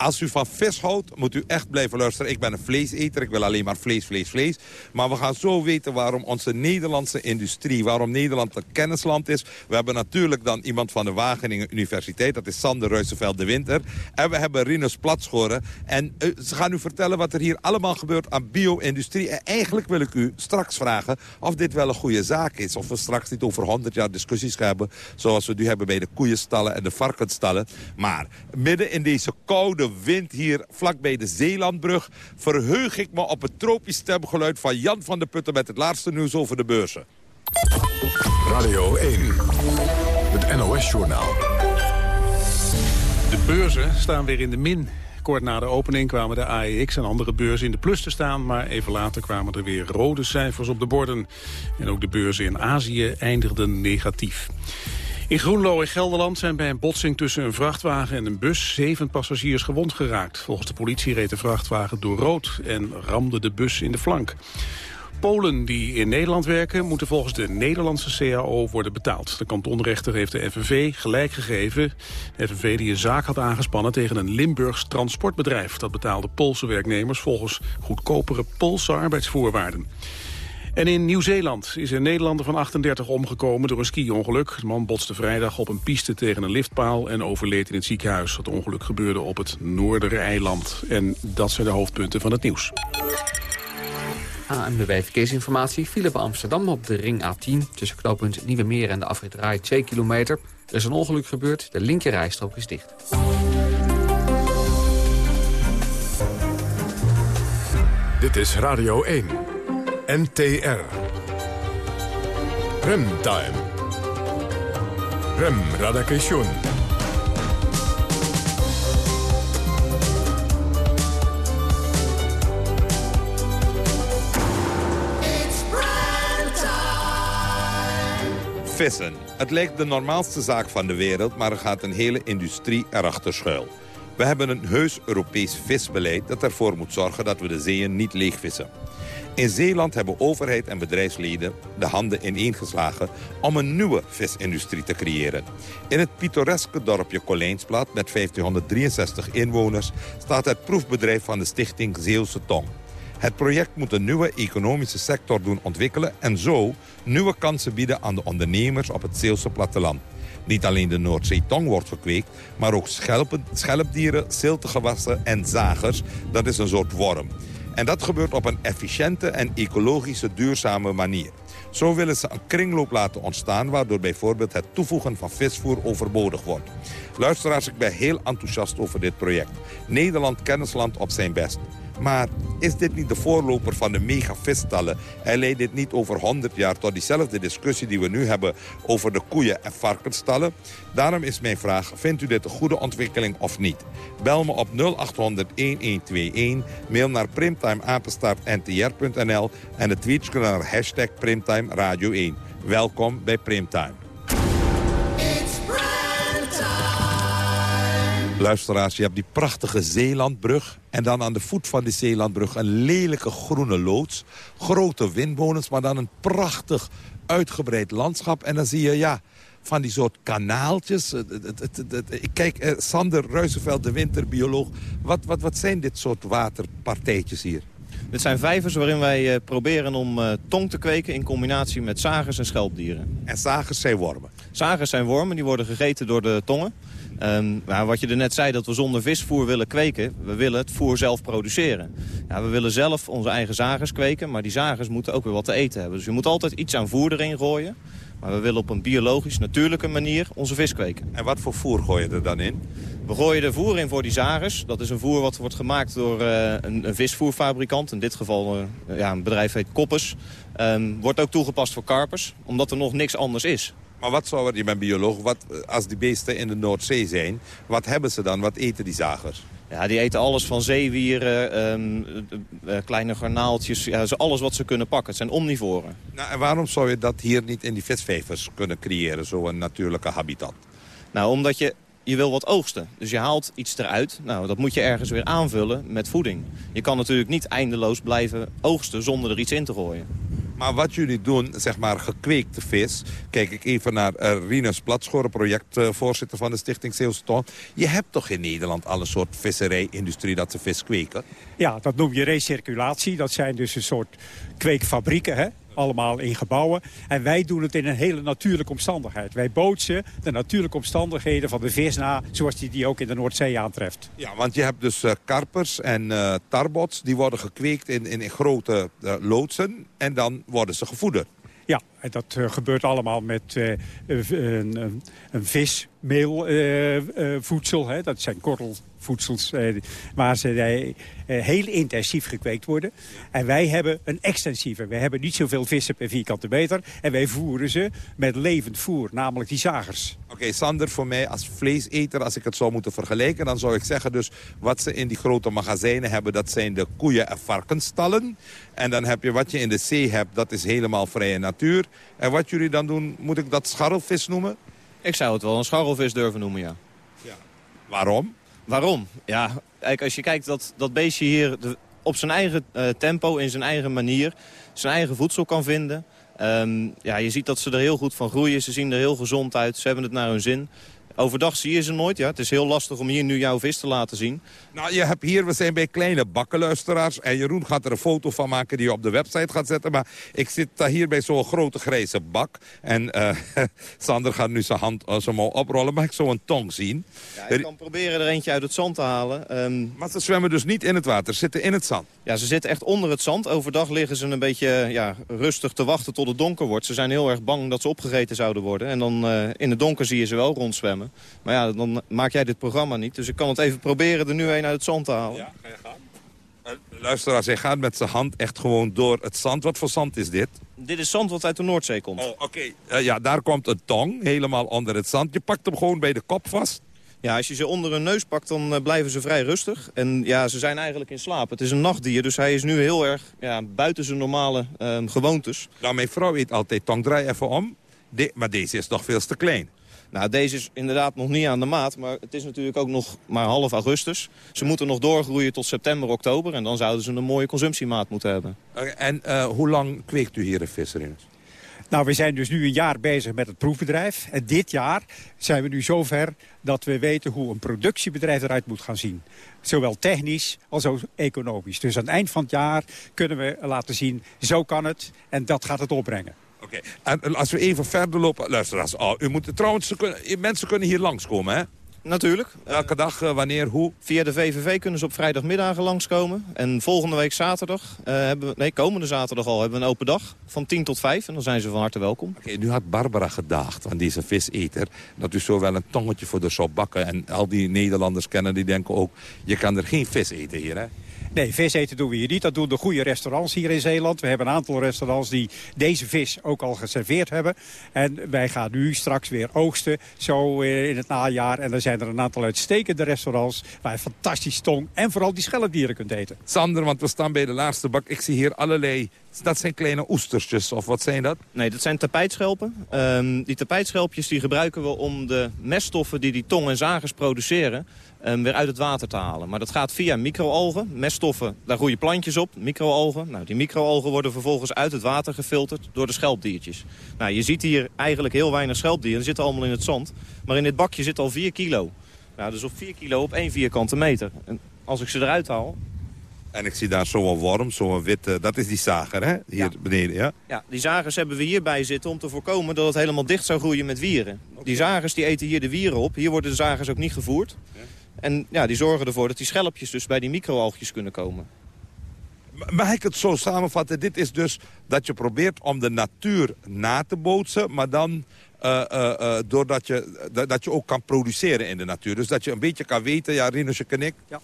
als u van vis houdt, moet u echt blijven luisteren. Ik ben een vleeseter, ik wil alleen maar vlees, vlees, vlees. Maar we gaan zo weten waarom onze Nederlandse industrie... waarom Nederland een kennisland is. We hebben natuurlijk dan iemand van de Wageningen Universiteit. Dat is Sander Ruisenveld de Winter. En we hebben Rinus Platschoren. En eh, ze gaan u vertellen wat er hier allemaal gebeurt aan bio-industrie. En eigenlijk wil ik u straks vragen of dit wel een goede zaak is. Of we straks niet over 100 jaar discussies gaan hebben... zoals we nu hebben bij de koeienstallen en de varkensstallen. Maar midden in deze koude wind hier vlakbij de Zeelandbrug... verheug ik me op het tropisch stemgeluid van Jan van der Putten... met het laatste nieuws over de beurzen. Radio 1, het NOS-journaal. De beurzen staan weer in de min. Kort na de opening kwamen de AEX en andere beurzen in de plus te staan... maar even later kwamen er weer rode cijfers op de borden. En ook de beurzen in Azië eindigden negatief. In Groenlo in Gelderland zijn bij een botsing tussen een vrachtwagen en een bus zeven passagiers gewond geraakt. Volgens de politie reed de vrachtwagen door rood en ramde de bus in de flank. Polen die in Nederland werken moeten volgens de Nederlandse CAO worden betaald. De kantonrechter heeft de FNV gelijk gegeven. De FNV die een zaak had aangespannen tegen een Limburgs transportbedrijf. Dat betaalde Poolse werknemers volgens goedkopere Poolse arbeidsvoorwaarden. En in Nieuw-Zeeland is een Nederlander van 38 omgekomen door een ski-ongeluk. De man botste vrijdag op een piste tegen een liftpaal en overleed in het ziekenhuis. Het ongeluk gebeurde op het Noordereiland. En dat zijn de hoofdpunten van het nieuws. ANWB Verkeersinformatie. File bij Amsterdam op de ring A10. Tussen knooppunt Nieuwe Meer en de afrit Rai 2 kilometer. Er is een ongeluk gebeurd. De linkerrijstrook is dicht. Dit is Radio 1, NTR. Remtime. Rem Radakation. Vissen. Het lijkt de normaalste zaak van de wereld, maar er gaat een hele industrie erachter schuil. We hebben een heus Europees visbeleid dat ervoor moet zorgen dat we de zeeën niet leegvissen. In Zeeland hebben overheid en bedrijfsleden de handen ineengeslagen om een nieuwe visindustrie te creëren. In het pittoreske dorpje Colijnsplaat met 1563 inwoners staat het proefbedrijf van de stichting Zeeuwse Tong. Het project moet een nieuwe economische sector doen ontwikkelen... en zo nieuwe kansen bieden aan de ondernemers op het Zeelse platteland. Niet alleen de Noordzeetong wordt gekweekt... maar ook schelpen, schelpdieren, ziltegewassen en zagers. Dat is een soort worm. En dat gebeurt op een efficiënte en ecologische duurzame manier. Zo willen ze een kringloop laten ontstaan... waardoor bijvoorbeeld het toevoegen van visvoer overbodig wordt. Luisteraars, ik ben heel enthousiast over dit project. Nederland kennisland op zijn best. Maar is dit niet de voorloper van de megavistallen? En leidt dit niet over 100 jaar tot diezelfde discussie die we nu hebben over de koeien- en varkensstallen? Daarom is mijn vraag, vindt u dit een goede ontwikkeling of niet? Bel me op 0800-1121, mail naar primtimeapenstaartntr.nl en de tweets naar hashtag Primtime Radio 1. Welkom bij Primtime. Luisteraars, je hebt die prachtige Zeelandbrug. En dan aan de voet van die Zeelandbrug een lelijke groene loods. Grote windmolens, maar dan een prachtig uitgebreid landschap. En dan zie je, ja, van die soort kanaaltjes. Ik kijk, eh, Sander Ruizenveld, de winterbioloog. Wat, wat, wat zijn dit soort waterpartijtjes hier? Dit zijn vijvers waarin wij eh, proberen om eh, tong te kweken in combinatie met zagers en schelpdieren. En zagers zijn wormen? Zagers zijn wormen, die worden gegeten door de tongen. Ehm, maar wat je er net zei, dat we zonder visvoer willen kweken. We willen het voer zelf produceren. Ja, we willen zelf onze eigen zagers kweken, maar die zagers moeten ook weer wat te eten hebben. Dus je moet altijd iets aan voer erin gooien. Maar we willen op een biologisch, natuurlijke manier onze vis kweken. En wat voor voer gooi je er dan in? We gooien er voer in voor die zagers. Dat is een voer wat wordt gemaakt door eh, een, een visvoerfabrikant. In dit geval eh, ja, een bedrijf heet Koppers. Ehm, wordt ook toegepast voor karpers, omdat er nog niks anders is. Maar wat zou er, je bent bioloog, wat, eh, als die beesten in de Noordzee zijn... wat hebben ze dan? Wat eten die zagers? Ja, die eten alles van zeewieren, ehm, eh, eh, kleine garnaaltjes, ja, alles wat ze kunnen pakken. Het zijn omnivoren. Nou, en waarom zou je dat hier niet in die visvijvers kunnen creëren, zo'n natuurlijke habitat? Nou, omdat je, je wil wat oogsten. Dus je haalt iets eruit. Nou, dat moet je ergens weer aanvullen met voeding. Je kan natuurlijk niet eindeloos blijven oogsten zonder er iets in te gooien. Maar wat jullie doen, zeg maar gekweekte vis... kijk ik even naar uh, Rinus Platschoren, projectvoorzitter van de Stichting Zeeuwse Je hebt toch in Nederland al een soort visserij-industrie dat ze vis kweken? Ja, dat noem je recirculatie. Dat zijn dus een soort kweekfabrieken, hè? Allemaal in gebouwen. En wij doen het in een hele natuurlijke omstandigheid. Wij bootsen de natuurlijke omstandigheden van de vis na... zoals die die ook in de Noordzee aantreft. Ja, want je hebt dus uh, karpers en uh, tarbots... die worden gekweekt in, in, grote uh, loodsen en dan worden ze gevoederd. Ja, en dat gebeurt allemaal met een, een vismeelvoedsel. dat zijn korrel voedsels eh, waar ze eh, heel intensief gekweekt worden. En wij hebben een extensieve. We hebben niet zoveel vissen per vierkante meter. En wij voeren ze met levend voer, namelijk die zagers. Oké, Sander, voor mij als vleeseter, als ik het zou moeten vergelijken... dan zou ik zeggen dus wat ze in die grote magazijnen hebben... dat zijn de koeien- en varkensstallen. En dan heb je wat je in de zee hebt, dat is helemaal vrije natuur. En wat jullie dan doen, moet ik dat scharrelvis noemen? Ik zou het wel een scharrelvis durven noemen, ja. ja. Waarom? Waarom? Ja, kijk, als je kijkt dat dat beestje hier op zijn eigen uh, tempo, in zijn eigen manier, zijn eigen voedsel kan vinden. Um, ja, je ziet dat ze er heel goed van groeien. Ze zien er heel gezond uit. Ze hebben het naar hun zin. Overdag zie je ze nooit. Ja. Het is heel lastig om hier nu jouw vis te laten zien. Nou, je hebt hier, we zijn bij kleine bakkenluisteraars. En Jeroen gaat er een foto van maken die je op de website gaat zetten. Maar ik zit hier bij zo'n grote grijze bak. En uh, Sander gaat nu zijn hand uh, zo oprollen. Mag ik zo een tong zien? Ja, ik kan proberen er eentje uit het zand te halen. Um... Maar ze zwemmen dus niet in het water, ze zitten in het zand? Ja, ze zitten echt onder het zand. Overdag liggen ze een beetje ja, rustig te wachten tot het donker wordt. Ze zijn heel erg bang dat ze opgegeten zouden worden. En dan uh, in het donker zie je ze wel rondzwemmen. Maar ja, dan maak jij dit programma niet. Dus ik kan het even proberen er nu een uit het zand te halen. Ja, ga je gaan? Uh, luisteraars, hij gaat met zijn hand echt gewoon door het zand. Wat voor zand is dit? Dit is zand wat uit de Noordzee komt. Oh, oké. Okay. Uh, ja, daar komt een tong, helemaal onder het zand. Je pakt hem gewoon bij de kop vast. Ja, als je ze onder hun neus pakt, dan uh, blijven ze vrij rustig. En ja, ze zijn eigenlijk in slaap. Het is een nachtdier, dus hij is nu heel erg ja, buiten zijn normale uh, gewoontes. Nou, mijn vrouw eet altijd tong. Draai even om. De maar deze is nog veel te klein. Nou, deze is inderdaad nog niet aan de maat, maar het is natuurlijk ook nog maar half augustus. Ze moeten nog doorgroeien tot september, oktober en dan zouden ze een mooie consumptiemaat moeten hebben. En uh, hoe lang kweekt u hier een visser Nou, we zijn dus nu een jaar bezig met het proefbedrijf. En dit jaar zijn we nu zover dat we weten hoe een productiebedrijf eruit moet gaan zien. Zowel technisch als ook economisch. Dus aan het eind van het jaar kunnen we laten zien, zo kan het en dat gaat het opbrengen. Oké, okay. en als we even verder lopen... Luister, oh, u moet trouwens, mensen kunnen hier langskomen, hè? Natuurlijk. Elke dag, uh, wanneer, hoe? Via de VVV kunnen ze op vrijdagmiddagen langskomen. En volgende week zaterdag, uh, hebben we, nee, komende zaterdag al, hebben we een open dag van 10 tot 5. En dan zijn ze van harte welkom. Oké, okay, nu had Barbara gedaagd van deze viseter... dat u zo wel een tongetje voor de zou bakken. En al die Nederlanders kennen, die denken ook... je kan er geen vis eten hier, hè? Nee, vis eten doen we hier niet. Dat doen de goede restaurants hier in Zeeland. We hebben een aantal restaurants die deze vis ook al geserveerd hebben. En wij gaan nu straks weer oogsten, zo eh, in het najaar. En er zijn er een aantal uitstekende restaurants... waar je fantastisch tong en vooral die schelpdieren kunt eten. Sander, want we staan bij de laatste bak. Ik zie hier allerlei... Dat zijn kleine oestertjes, of wat zijn dat? Nee, dat zijn tapijtschelpen. Um, die tapijtschelpjes die gebruiken we om de meststoffen die die tong en zagers produceren um, weer uit het water te halen. Maar dat gaat via microalgen. Meststoffen, daar groeien plantjes op, microalgen. Nou, die microalgen worden vervolgens uit het water gefilterd door de schelpdiertjes. Nou, je ziet hier eigenlijk heel weinig schelpdieren. Die zitten allemaal in het zand. Maar in dit bakje zit al 4 kilo. Nou, dus op 4 kilo op 1 vierkante meter. En als ik ze eruit haal, en ik zie daar zo'n worm, zo'n witte... Dat is die zager, hè? Hier ja. beneden, ja? Ja, die zagers hebben we hierbij zitten om te voorkomen dat het helemaal dicht zou groeien met wieren. Okay. Die zagers die eten hier de wieren op. Hier worden de zagers ook niet gevoerd. Ja. En ja, die zorgen ervoor dat die schelpjes dus bij die microalgjes kunnen komen. Mag ik het zo samenvatten? Dit is dus dat je probeert om de natuur na te bootsen... maar dan uh, uh, uh, doordat je, dat je ook kan produceren in de natuur. Dus dat je een beetje kan weten, ja, Rinusje en ik... Ja.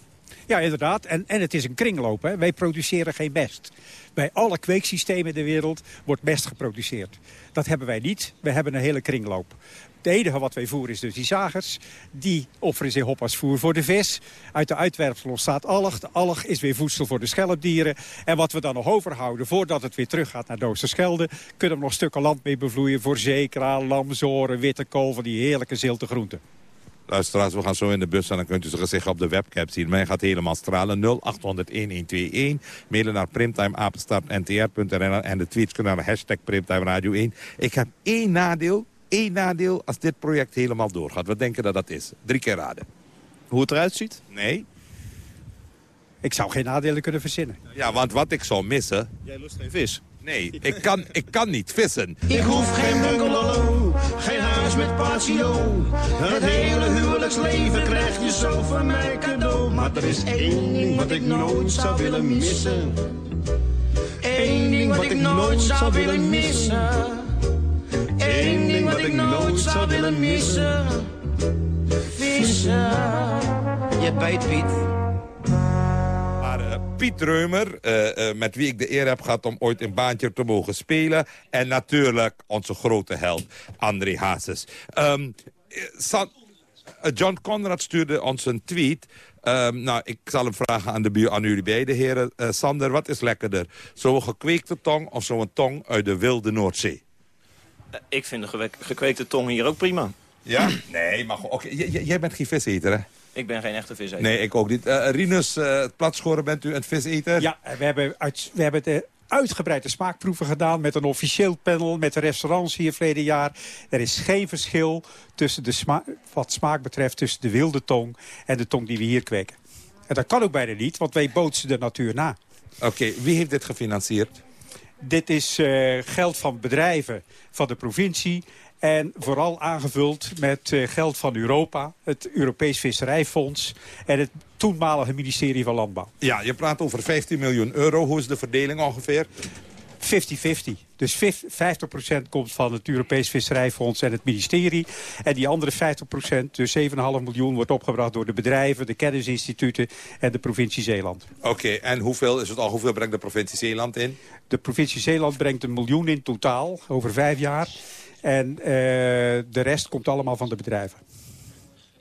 Ja, inderdaad. En, en het is een kringloop. Hè. Wij produceren geen mest. Bij alle kweeksystemen in de wereld wordt mest geproduceerd. Dat hebben wij niet. We hebben een hele kringloop. Het enige wat wij voeren is dus die zagers. Die offeren zich op als voer voor de vis. Uit de uitwerpsel ontstaat alg. De alg is weer voedsel voor de schelpdieren. En wat we dan nog overhouden voordat het weer teruggaat naar Doosterschelde... kunnen we nog stukken land mee bevloeien voor zekra, lamzoren, witte kool... die heerlijke zilte groenten. Luisteraars, we gaan zo in de bus en dan kunt u zijn gezicht op de webcam zien. Mij gaat helemaal stralen. 0800-1121. Mailen naar primtimeapenstartntr.nl en de tweets kunnen naar hashtag Primtime Radio 1. Ik heb één nadeel, één nadeel als dit project helemaal doorgaat. Wat denken dat dat is? Drie keer raden. Hoe het eruit ziet? Nee. Ik zou geen nadelen kunnen verzinnen. Ja, want wat ik zou missen... Jij lust geen vis. Nee, ik kan, ik kan niet vissen. Ik hoef geen bungalow, met patio. Het hele huwelijksleven krijg je zo van mij cadeau. Maar er is één ding wat ik nooit zou willen missen. Eén ding wat ik nooit zou willen missen. Eén ding wat ik nooit zou willen missen. Vissen. Je bijt Piet. Piet Reumer, eh, eh, met wie ik de eer heb gehad om ooit een baantje te mogen spelen. En natuurlijk onze grote held, André Hazes. Ehm, eh, John Conrad stuurde ons een tweet. Ehm, nou, ik zal hem vragen aan, de buur, aan jullie beiden heren. Sander, wat is lekkerder? Zo'n gekweekte tong of zo'n tong uit de wilde Noordzee? Ik vind de gekweekte tong hier ook prima. Ja? Nee, maar goed. Oké, jij bent geen viseter, hè? Ik ben geen echte viseter. Nee, ik ook niet. Eh Rinus, eh Platschoren, bent u een viseter? Ja, we hebben, uit, we hebben de uitgebreide smaakproeven gedaan... met een officieel panel, met de restaurants hier verleden jaar. Er is geen verschil tussen de sma wat smaak betreft... tussen de wilde tong en de tong die we hier kweken. En dat kan ook bijna niet, want wij bootsen de natuur na. Oké, wie heeft dit gefinancierd? Dit is eh, geld van bedrijven van de provincie... En vooral aangevuld met eh, geld van Europa, het Europees Visserijfonds... en het toenmalige ministerie van Landbouw. Ja, je praat over 15 miljoen euro. Hoe is de verdeling ongeveer? 50-50. Dus vif- 50% komt van het Europees Visserijfonds en het ministerie. En die andere 50%, dus 7,5 miljoen, wordt opgebracht door de bedrijven, de kennisinstituten en de provincie Zeeland. Oké, en hoeveel is het al? Hoeveel brengt de provincie Zeeland in? De provincie Zeeland brengt een miljoen in totaal over vijf jaar. En eh, de rest komt allemaal van de bedrijven.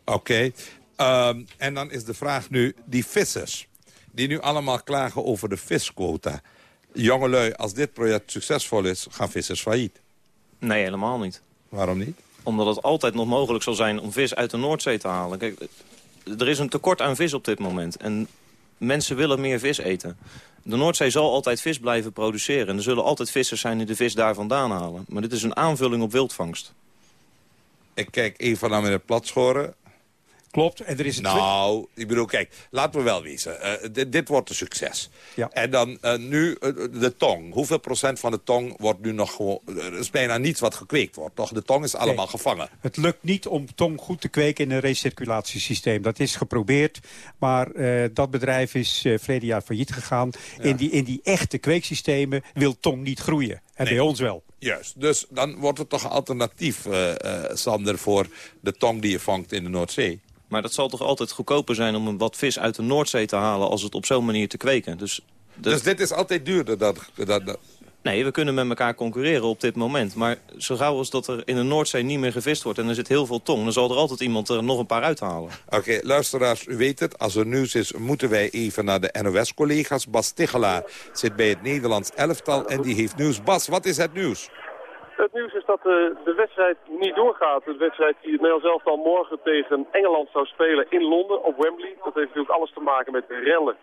Oké. Ehm, en dan is de vraag nu, die vissers... die nu allemaal klagen over de visquota. Jongelui, als dit project succesvol is, gaan vissers failliet. Nee, helemaal niet. Waarom niet? Omdat het altijd nog mogelijk zal zijn om vis uit de Noordzee te halen. Kijk, er is een tekort aan vis op dit moment. En mensen willen meer vis eten. De Noordzee zal altijd vis blijven produceren. En er zullen altijd vissers zijn die de vis daar vandaan halen. Maar dit is een aanvulling op wildvangst. Ik kijk even naar meneer Platschoren. Klopt, en er is een... Nou, ik bedoel, kijk, laten we wel wezen. Eh, dit, dit wordt een succes. Ja. En dan eh, nu eh, de tong. Hoeveel procent van de tong wordt nu nog gewoon... Er is bijna niets wat gekweekt wordt, toch? De tong is allemaal Nee. gevangen. Het lukt niet om tong goed te kweken in een recirculatiesysteem. Dat is geprobeerd, maar eh, dat bedrijf is eh verleden jaar failliet gegaan. In, die, in die echte kweeksystemen wil tong niet groeien. En Nee. bij ons wel. Juist, dus dan wordt het toch een alternatief, eh, eh, Sander... voor de tong die je vangt in de Noordzee. Maar dat zal toch altijd goedkoper zijn om een wat vis uit de Noordzee te halen... als het op zo'n manier te kweken. Dus, de- Dus dit is altijd duurder dan... dan, dan- Nee, we kunnen met elkaar concurreren op dit moment. Maar zo gauw als dat er in de Noordzee niet meer gevist wordt... en er zit heel veel tong, dan zal er altijd iemand er nog een paar uithalen. Oké, luisteraars, u weet het. Als er nieuws is, moeten wij even naar de NOS-collega's. Bas Tichelaar zit bij het Nederlands elftal en die heeft nieuws. Bas, wat is het nieuws? Het nieuws is dat eh, de wedstrijd niet doorgaat. De wedstrijd die het Nederlands elftal morgen tegen Engeland zou spelen in Londen op Wembley. Dat heeft natuurlijk alles te maken met de rellen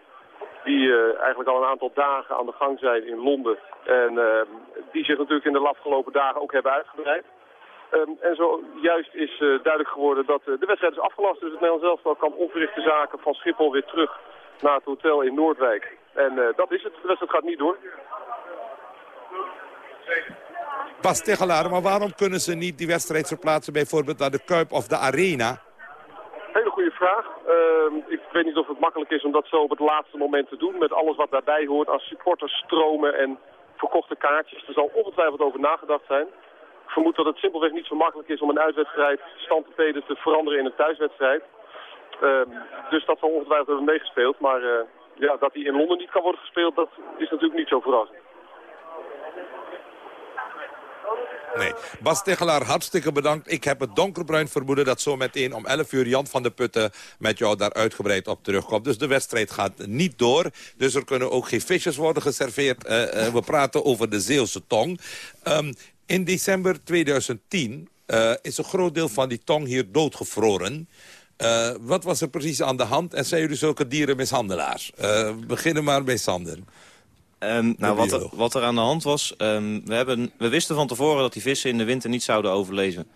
die eh, eigenlijk al een aantal dagen aan de gang zijn in Londen. En eh, die zich natuurlijk in de afgelopen dagen ook hebben uitgebreid. Ehm, en zojuist is duidelijk geworden dat de wedstrijd is afgelast. Dus het Nederlands elftal kan onverrichte zaken van Schiphol weer terug naar het hotel in Noordwijk. En dat is het. De wedstrijd gaat niet door. Bas Tichelaar, maar waarom kunnen ze niet die wedstrijd verplaatsen... bijvoorbeeld naar de Kuip of de Arena? Hele goede vraag. Ehm, ik weet niet of het makkelijk is om dat zo op het laatste moment te doen. Met alles wat daarbij hoort als supporterstromen en verkochte kaartjes. Er zal ongetwijfeld over nagedacht zijn. Ik vermoed dat het simpelweg niet zo makkelijk is om een uitwedstrijd stand te te veranderen in een thuiswedstrijd. Ehm, dus dat zal ongetwijfeld hebben meegespeeld. Maar eh, ja, dat hij in Londen niet kan worden gespeeld, dat is natuurlijk niet zo verrassend. Nee. Bas Tegelaar, hartstikke bedankt. Ik heb het donkerbruin vermoeden dat zo meteen om 11 uur Jan van de Putten met jou daar uitgebreid op terugkomt. Dus de wedstrijd gaat niet door. Dus er kunnen ook geen visjes worden geserveerd. Eh, eh, we praten over de Zeeuwse tong. Ehm, in december 2010 eh, is een groot deel van die tong hier doodgevroren. Wat was er precies aan de hand? En zijn jullie zulke dierenmishandelaars? Uh, we beginnen maar bij Sander. Um, nou, wat er, wat er aan de hand was, um, we, hebben, we wisten van tevoren dat die vissen in de winter niet zouden overleven.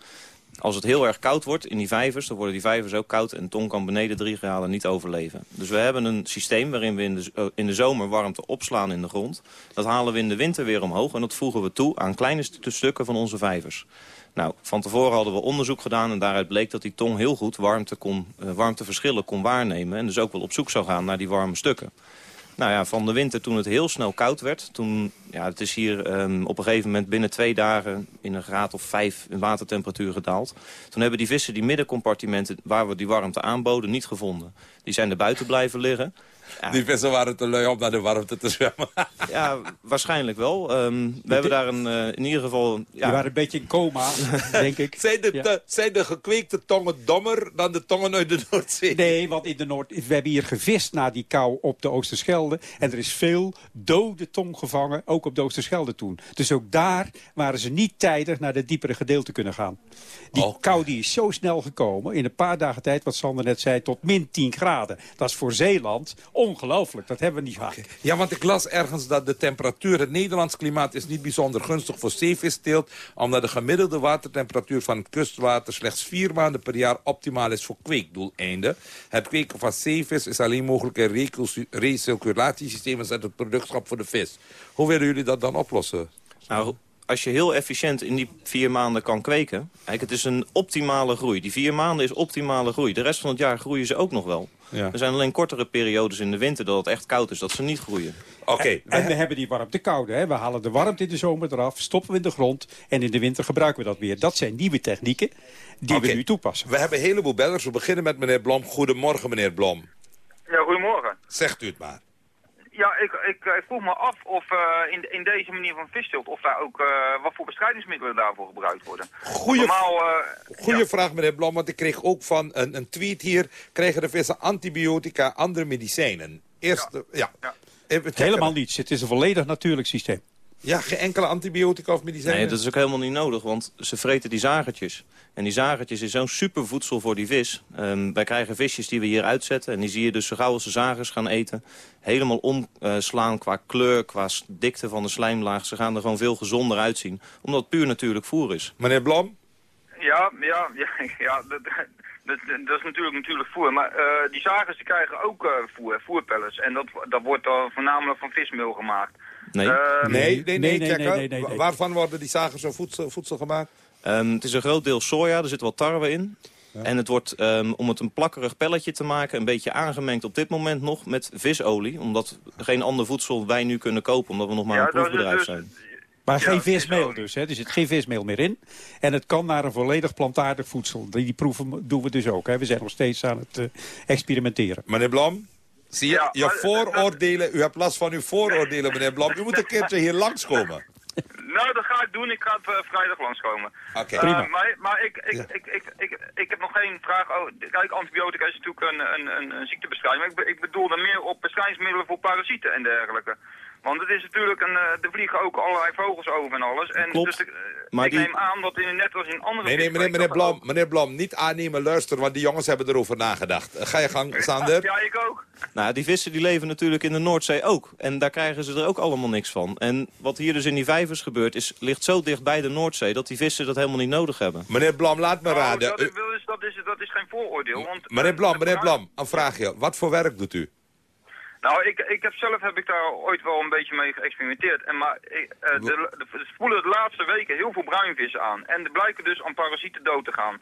Als het heel erg koud wordt in die vijvers, dan worden die vijvers ook koud... en tong kan beneden 3 graden niet overleven. Dus we hebben een systeem waarin we in de, in de zomer warmte opslaan in de grond. Dat halen we in de winter weer omhoog en dat voegen we toe aan kleine stukken van onze vijvers. Nou, van tevoren hadden we onderzoek gedaan en daaruit bleek dat die tong heel goed warmte kon, uh, warmteverschillen kon waarnemen. En dus ook wel op zoek zou gaan naar die warme stukken. Nou ja, van de winter toen het heel snel koud werd. Toen, ja, het is hier um, op een gegeven moment binnen twee dagen in een graad of vijf in watertemperatuur gedaald. Toen hebben die vissen die middencompartimenten waar we die warmte aanboden niet gevonden. Die zijn er buiten blijven liggen. Ja. Die vissen waren te lui om naar de warmte te zwemmen. Ja, waarschijnlijk wel. Um, we hebben daar een, uh, in ieder geval... Ja. Die waren een beetje in coma, denk ik. Zijn de, ja. te, zijn de gekweekte tongen dommer dan de tongen uit de Noordzee? Nee, want in de Noord we hebben hier gevist naar die kou op de Oosterschelde. En er is veel dode tong gevangen, ook op de Oosterschelde toen. Dus ook daar waren ze niet tijdig naar de diepere gedeelte kunnen gaan. Die okay. kou die is zo snel gekomen, in een paar dagen tijd, wat Sander net zei, tot min 10 graden. Dat is voor Zeeland ongelooflijk. Dat hebben we niet vaak. Okay. Ja, want ik las ergens dat de temperatuur... het Nederlands klimaat is niet bijzonder gunstig voor zeevisteelt... omdat de gemiddelde watertemperatuur van het kustwater... slechts vier maanden per jaar optimaal is voor kweekdoeleinden. Het kweken van zeevis is alleen mogelijk in recirculatiesystemen... zet het productschap voor de vis. Hoe willen jullie dat dan oplossen? Nou, als je heel efficiënt in die vier maanden kan kweken... Kijk, het is een optimale groei. Die vier maanden is optimale groei. De rest van het jaar groeien ze ook nog wel. Ja. Er zijn alleen kortere periodes in de winter dat het echt koud is, dat ze niet groeien. Oké. Okay. En, en, we hebben die warmte koude. Hè? We halen de warmte in de zomer eraf, stoppen we in de grond... en in de winter gebruiken we dat weer. Dat zijn nieuwe technieken die okay. we nu toepassen. We hebben een heleboel bellers. We beginnen met meneer Blom. Goedemorgen, meneer Blom. Ja, goedemorgen. Zegt u het maar. Ja, ik, ik, ik, vroeg me af of uh, in, in deze manier van visstilt, of daar ook, uh, wat voor bestrijdingsmiddelen daarvoor gebruikt worden. Goeie, Normaal, uh, goeie ja. vraag, meneer Blom, want ik kreeg ook van een, een, tweet hier, krijgen de vissen antibiotica, andere medicijnen? Eerst, ja. ja. ja. Helemaal niets, het is een volledig natuurlijk systeem. Ja, geen enkele antibiotica of medicijnen? Nee, dat is ook helemaal niet nodig, want ze vreten die zagertjes. En die zagertjes is zo'n supervoedsel voor die vis. Um, wij krijgen visjes die we hier uitzetten. En die zie je dus zo gauw als ze zagers gaan eten... helemaal omslaan uh, qua kleur, qua dikte van de slijmlaag. Ze gaan er gewoon veel gezonder uitzien. Omdat het puur natuurlijk voer is. Meneer Blom? Ja, ja, ja, ja dat, dat, dat, is natuurlijk, natuurlijk voer. Maar uh, die zagers die krijgen ook uh, voer, voerpellets. En dat, dat wordt dan voornamelijk van vismeel gemaakt. Nee. Uh, nee, nee, nee, nee, nee, nee, Waarvan worden die zagers zo voedsel, voedsel gemaakt? Um, het is een groot deel soja, er zit wat tarwe in. Ja. En het wordt, um, om het een plakkerig pelletje te maken... een beetje aangemengd op dit moment nog met visolie. Omdat geen ander voedsel wij nu kunnen kopen... omdat we nog maar ja, een proefbedrijf dus, zijn. Maar geen vismeel dus, hè? er zit geen vismeel meer in. En het kan naar een volledig plantaardig voedsel. Die, die proeven doen we dus ook. Hè? We zijn nog steeds aan het uh, experimenteren. Meneer Blom? Zie je, ja, je vooroordelen, u hebt last van uw vooroordelen, meneer Blom. U moet een keertje hier langskomen. Nou, dat ga ik doen. Ik ga uh, vrijdag langskomen. Oké. Okay. Uh, maar maar ik, ik, ja. ik, ik, ik, ik, heb nog geen vraag. Oh, kijk, antibiotica is natuurlijk een, een, een, een ziektebestrijding. Maar ik, ik bedoel dan meer op bestrijdingsmiddelen voor parasieten en dergelijke. Want het is natuurlijk een, uh, er vliegen ook allerlei vogels over en alles. En Klopt. Dus de, maar ik die... neem aan dat in, net als in andere... Nee, nee, meneer, meneer, Blom, meneer Blom, niet aannemen, luister, want die jongens hebben erover nagedacht. Uh, ga je gang, Sander. Ja, ik ook. Nou, die vissen die leven natuurlijk in de Noordzee ook. En daar krijgen ze er ook allemaal niks van. En wat hier dus in die vijvers gebeurt, is, ligt zo dicht bij de Noordzee... dat die vissen dat helemaal niet nodig hebben. Meneer Blom, laat me oh, raden. Dat, is, dat, is, dat is geen vooroordeel. Want, meneer Blom, meneer Blom, een vraagje. Wat voor werk doet u? Nou, ik, ik heb zelf heb ik daar ooit wel een beetje mee geëxperimenteerd. En maar ik, uh, de, de, de, spoelen de laatste weken heel veel bruinvissen aan. En er blijken dus aan parasieten dood te gaan.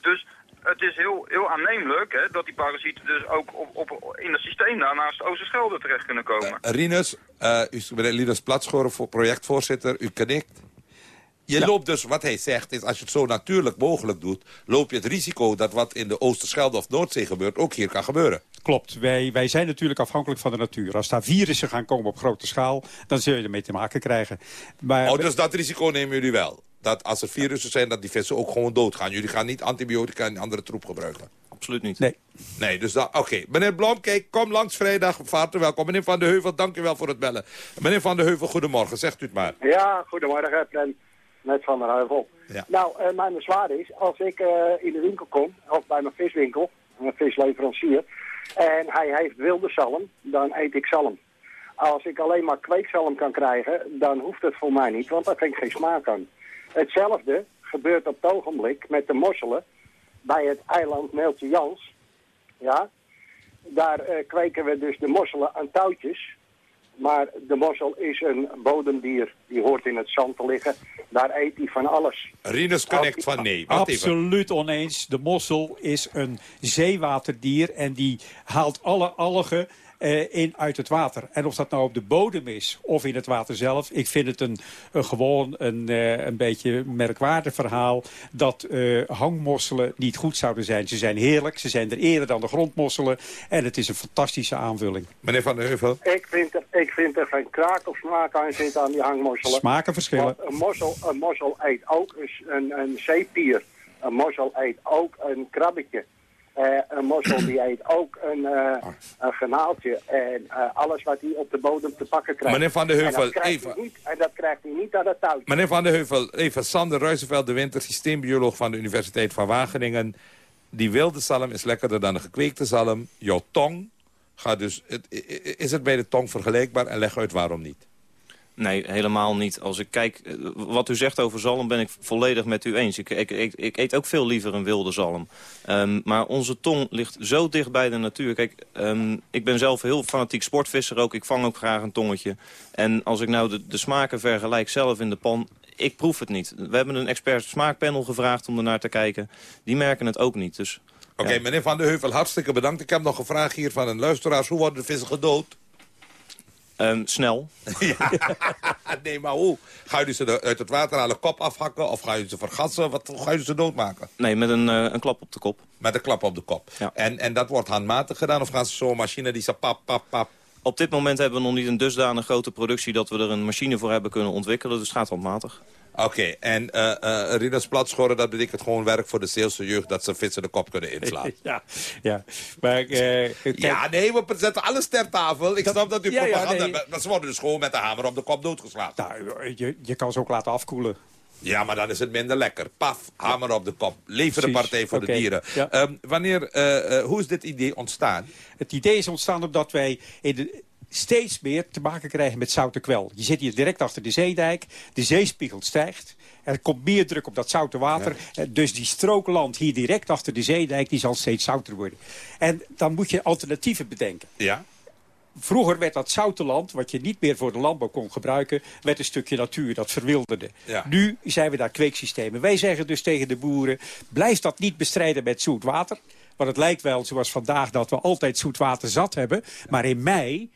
Dus het is heel, heel aannemelijk hè, dat die parasieten dus ook op, op, in het systeem daar naast Oosterschelde terecht kunnen komen. Uh, Rinus, uh, u bent Linus Platschoren, voor projectvoorzitter. U knikt. Je loopt dus, wat hij zegt, is als je het zo natuurlijk mogelijk doet... loop je het risico dat wat in de Oosterschelde of Noordzee gebeurt... ook hier kan gebeuren. Klopt. Wij, wij zijn natuurlijk afhankelijk van de natuur. Als daar virussen gaan komen op grote schaal... dan zul je ermee te maken krijgen. Maar, oh, dus dat risico nemen jullie wel? Dat als er virussen zijn, dat die vissen ook gewoon doodgaan. Jullie gaan niet antibiotica en andere troep gebruiken? Absoluut niet. Nee. Nee, dus dat, oké. Meneer Blom, kijk, kom langs vrijdag. Vaart welkom. Meneer Van de Heuvel, dank u wel voor het bellen. Meneer Van de Heuvel, goedemorgen. Zegt u het maar. Ja, goedemorgen. Ben met Van der Heuvel. Ja. Nou, uh, mijn bezwaar is, als ik uh, in de winkel kom, of bij mijn viswinkel, een visleverancier, en hij heeft wilde zalm, dan eet ik zalm. Als ik alleen maar kweekzalm kan krijgen, dan hoeft het voor mij niet, want daar vind ik geen smaak aan. Hetzelfde gebeurt op het ogenblik met de mosselen bij het eiland Meeltje Jans. Ja, daar uh, kweken we dus de mosselen aan touwtjes. Maar de mossel is een bodemdier. Die hoort in het zand te liggen. Daar eet hij van alles. Rinus Connect van nee. Absoluut oneens. De mossel is een zeewaterdier en die haalt alle algen eh, in uit het water. En of dat nou op de bodem is of in het water zelf... ik vind het een, een gewoon een, eh, een beetje merkwaardig verhaal... dat eh, hangmosselen niet goed zouden zijn. Ze zijn heerlijk, ze zijn er eerder dan de grondmosselen... en het is een fantastische aanvulling. Meneer Van der Heuvel? Ik vind er, ik vind er geen kraak of smaak aan zitten aan die hangmosselen. Smaken verschillen. Want een mossel, een mossel eet ook een, een, een zeepier. Een mossel eet ook een krabbetje. Uh, een mossel die eet ook een, uh, een en uh, alles wat hij op de bodem te pakken krijgt. Meneer Van der Heuvel, en even. Niet, en dat krijgt hij niet aan het touwtje. Meneer Van der Heuvel, even. Sander Ruizenveld, de winter, systeembioloog van de Universiteit van Wageningen. Die wilde zalm is lekkerder dan de gekweekte zalm. Jouw tong gaat dus... Het, is het bij de tong vergelijkbaar en leg uit waarom niet? Nee, helemaal niet. Als ik kijk, wat u zegt over zalm ben ik volledig met u eens. Ik, ik, ik, ik eet ook veel liever een wilde zalm. Um, maar onze tong ligt zo dicht bij de natuur. Kijk, um, ik ben zelf heel fanatiek sportvisser ook. Ik vang ook graag een tongetje. En als ik nou de, de smaken vergelijk zelf in de pan... Ik proef het niet. We hebben een expert smaakpanel gevraagd om er naar te kijken. Die merken het ook niet. Dus, Oké, okay, ja. meneer Van der Heuvel, hartstikke bedankt. Ik heb nog een vraag hier van een luisteraar. Hoe worden de vissen gedood? Um, snel. ja, nee, maar hoe? Ga je ze uit het water halen, kop afhakken? Of ga je ze vergassen? Wat ga je ze doodmaken? Nee, met een, uh, een klap op de kop. Met een klap op de kop. Ja. En, en dat wordt handmatig gedaan? Of gaan ze zo'n machine die ze pap, pap, pap... Op dit moment hebben we nog niet een dusdanig grote productie... dat we er een machine voor hebben kunnen ontwikkelen. Dus het gaat handmatig. Oké, okay, en uh, uh, Rinas Platschoren, dat betekent gewoon werk voor de Zeelse jeugd... dat ze vissen de kop kunnen inslaan. ja, ja. Maar, uh, ja, nee, we zetten alles ter tafel. Ik Dat- snap dat u Ja, ja, propaganda... nee. maar ze worden dus gewoon met de hamer op de kop doodgeslagen. Nou, je, je kan ze ook laten afkoelen. Ja, maar dan is het minder lekker. Paf, hamer op de kop. Leven de Partij voor de Dieren. ja. Ehm, wanneer, eh, eh, hoe is dit idee ontstaan? Het idee is ontstaan omdat wij in de, steeds meer te maken krijgen met zoute kwel. Je zit hier direct achter de zeedijk. De zeespiegel stijgt. Er komt meer druk op dat zoute water. Eh, Dus die strookland hier direct achter de zeedijk... die zal steeds zouter worden. En dan moet je alternatieven bedenken. Ja? Vroeger werd dat zoute land, wat je niet meer voor de landbouw kon gebruiken... werd een stukje natuur, dat verwilderde. Ja. Nu zijn we daar kweeksystemen. Wij zeggen dus tegen de boeren... blijf dat niet bestrijden met zoet water. Want het lijkt wel, zoals vandaag, dat we altijd zoet water zat hebben. Maar in mei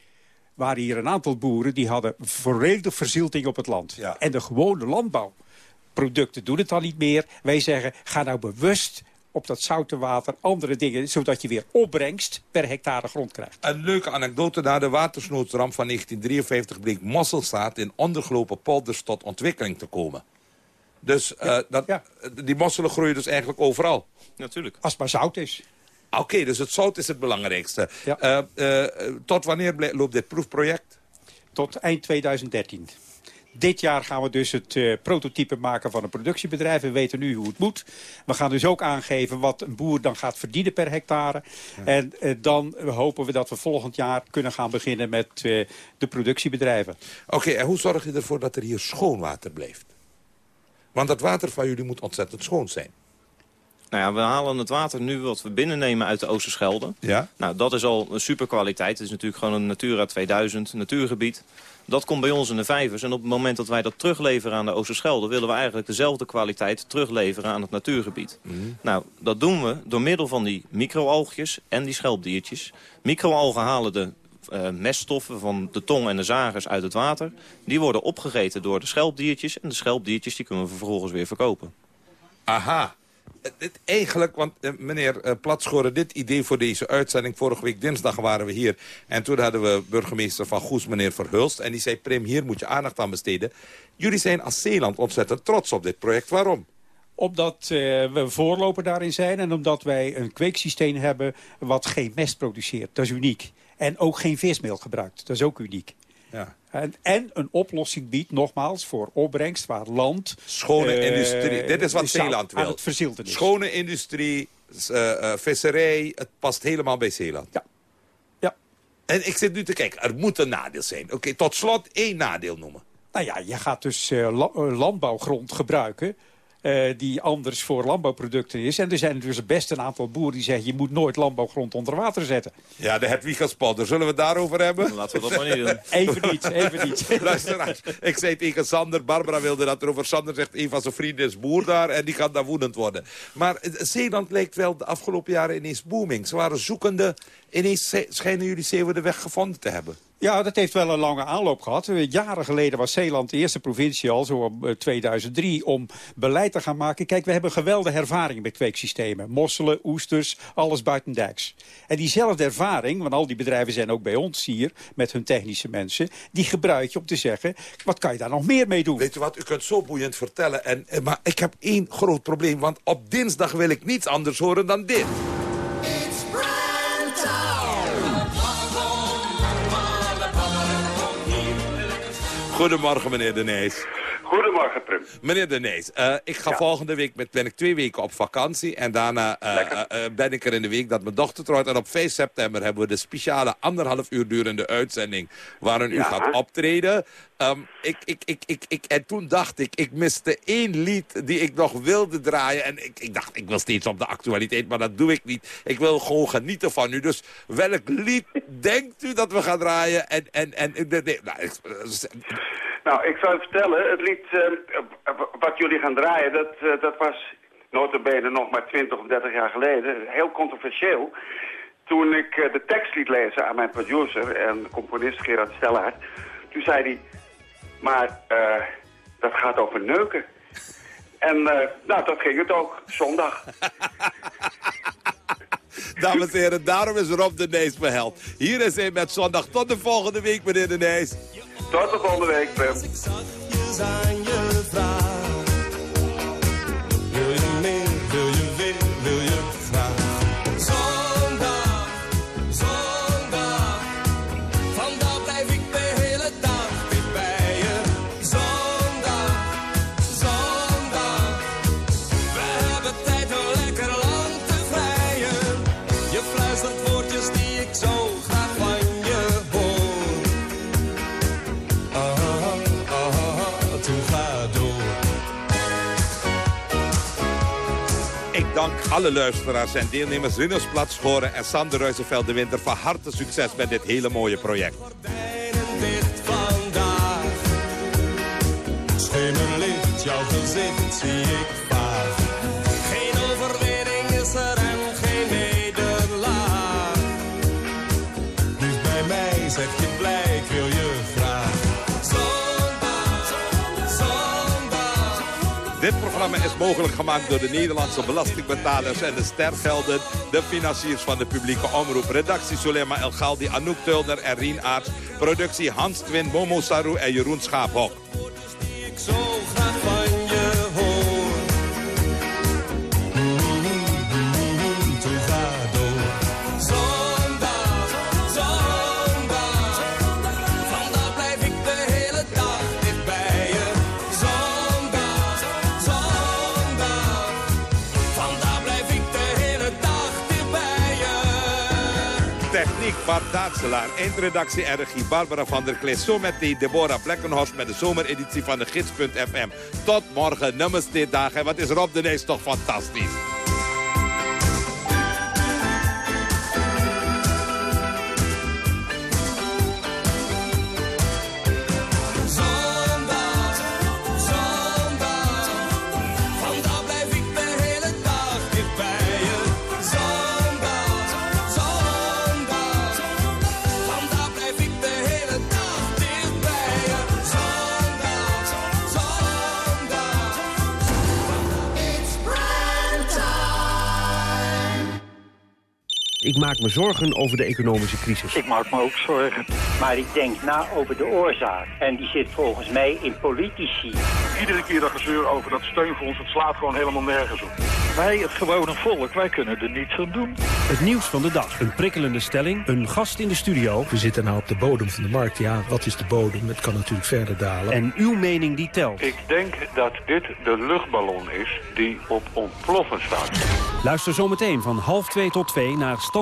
waren hier een aantal boeren... die hadden volledige verzilting op het land. Ja. En de gewone landbouwproducten doen het dan niet meer. Wij zeggen, ga nou bewust op dat zoute water andere dingen... zodat je weer opbrengst per hectare grond krijgt. Een leuke anekdote. Na de watersnoodramp van 1953 bleek mosselstaat in ondergelopen polders tot ontwikkeling te komen. Dus eh, dat, die mosselen groeien dus eigenlijk overal. Natuurlijk. Als het maar zout is. Oké, dus het zout is het belangrijkste. Eh, eh, tot wanneer loopt dit proefproject? Tot eind 2013. Dit jaar gaan we dus het eh, prototype maken van een productiebedrijf. We weten nu hoe het moet. We gaan dus ook aangeven wat een boer dan gaat verdienen per hectare. En dan hopen we dat we volgend jaar kunnen gaan beginnen met de productiebedrijven. Oké, en hoe zorg je ervoor dat er hier schoon water blijft? Want dat water van jullie moet ontzettend schoon zijn. Nou ja, we halen het water nu wat we binnennemen uit de Oosterschelde. Ja? Nou, dat is al een superkwaliteit. Het is natuurlijk gewoon een Natura 2000 natuurgebied. Dat komt bij ons in de vijvers. En op het moment dat wij dat terugleveren aan de Oosterschelde... willen we eigenlijk dezelfde kwaliteit terugleveren aan het natuurgebied. Nou, dat doen we door middel van die microalgjes en die schelpdiertjes. Microalgen halen de eh, meststoffen van de tong en de zagers uit het water. Die worden opgegeten door de schelpdiertjes. En de schelpdiertjes die kunnen we vervolgens weer verkopen. Aha. Het- eigenlijk, want eh, meneer eh, Platschoren, dit idee voor deze uitzending... vorige week dinsdag waren we hier. En toen hadden we burgemeester van Goes, meneer Verhulst. En die zei, Prim, hier moet je aandacht aan besteden. Jullie zijn als Zeeland ontzettend trots op dit project. Waarom? Omdat eh, we voorloper daarin zijn en omdat wij een kweeksysteem hebben wat geen mest produceert. Dat is uniek. En ook geen vismeel gebruikt. Dat is ook uniek. Ja. En, en een oplossing biedt, nogmaals, voor opbrengst waar land... Schone eh, industrie. Dit is wat Zeeland wil. het is. Schone industrie, eh, eh, visserij. Het past helemaal bij Zeeland. Ja. ja. En ik zit nu te kijken. Er moet een nadeel zijn. Oké, tot slot één nadeel noemen. Nou ja, je gaat dus la- landbouwgrond gebruiken... eh, die anders voor landbouwproducten is. En er zijn dus best een aantal boeren die zeggen... je moet nooit landbouwgrond onder water zetten. Ja, de Hedwigaspodder. Zullen we het daarover hebben? Laten we dat maar niet doen. Even niet, even niet. Luisteraars, ik zei tegen Sander, Barbara wilde dat erover. Sander zegt, een van zijn vrienden is boer daar en die kan daar woedend worden. Maar eh, Zeeland lijkt wel de afgelopen jaren ineens booming. Ze waren zoekende, ineens schijnen jullie Zeeuwen de weg gevonden te hebben. Ja, dat heeft wel een lange aanloop gehad. Eh, Jaren geleden was Zeeland de eerste provincie al, zo om eh, 2003, om beleid te gaan maken. Kijk, we hebben geweldige ervaring met kweeksystemen. Mosselen, oesters, alles buitendijks. En diezelfde ervaring, want al die bedrijven zijn ook bij ons hier, met hun technische mensen, die gebruik je om te zeggen, wat kan je daar nog meer mee doen? Weet je wat, u kunt zo boeiend vertellen. En, eh, maar ik heb één groot probleem, want op dinsdag wil ik niets anders horen dan dit. Goedemorgen, meneer De Nees. Goedemorgen, Prim. Meneer De Nees, eh, ik ga volgende week met, ben ik twee weken op vakantie. En daarna eh, eh, ben ik er in de week dat mijn dochter trouwt. En op 5 september hebben we de speciale anderhalf uur durende uitzending... waarin u gaat optreden. Ehm, ik, ik, ik, ik, en toen dacht ik, ik miste één lied die ik nog wilde draaien. En ik, ik dacht, ik wil steeds op de actualiteit, maar dat doe ik niet. Ik wil gewoon genieten van u. Dus welk lied denkt u dat we gaan draaien? En, en, en, nou, ik- Nou, ik zou vertellen, het lied eh, wat jullie gaan draaien, dat, eh, dat was notabene nog maar 20 of 30 jaar geleden, heel controversieel. Toen ik eh, de tekst liet lezen aan mijn producer en componist Gerard Stellaert, toen zei hij, maar eh, dat gaat over neuken. En eh, nou, dat ging het ook, zondag. Dames en heren, daarom is Rob de Nees mijn held. Hier is hij met zondag. Tot de volgende week, meneer de Nees. Tot de volgende week, Pim. Dank alle luisteraars en deelnemers Rinus Platschoren en Sander Ruizenveld de Winter van harte succes met dit hele mooie project. jouw zie ik Dit programma is mogelijk gemaakt door de Nederlandse belastingbetalers en de stergelden, de financiers van de publieke omroep. Redactie Sulema El Galdi, Anouk Tulner en Rien Aarts. Productie Hans Twin, Momo Saru en Jeroen Schaaphok. Bart Daatselaar, eindredactie en regie Barbara van der Klis. Zometeen Deborah Blekkenhorst met de zomereditie van de Gids.fm. Tot morgen, namaste dag. En wat is Rob de Nees toch fantastisch. Maak me zorgen over de economische crisis. Ik maak me ook zorgen. Maar ik denk na over de oorzaak. En die zit volgens mij in politici. Iedere keer dat gezeur over dat steunfonds, het slaat gewoon helemaal nergens op. Wij, het gewone volk, wij kunnen er niets aan doen. Het nieuws van de dag. Een prikkelende stelling. Een gast in de studio. We zitten nou op de bodem van de markt. Ja, wat is de bodem? Het kan natuurlijk verder dalen. En uw mening die telt. Ik denk dat dit de luchtballon is die op ontploffen staat. Luister zometeen van half twee tot twee naar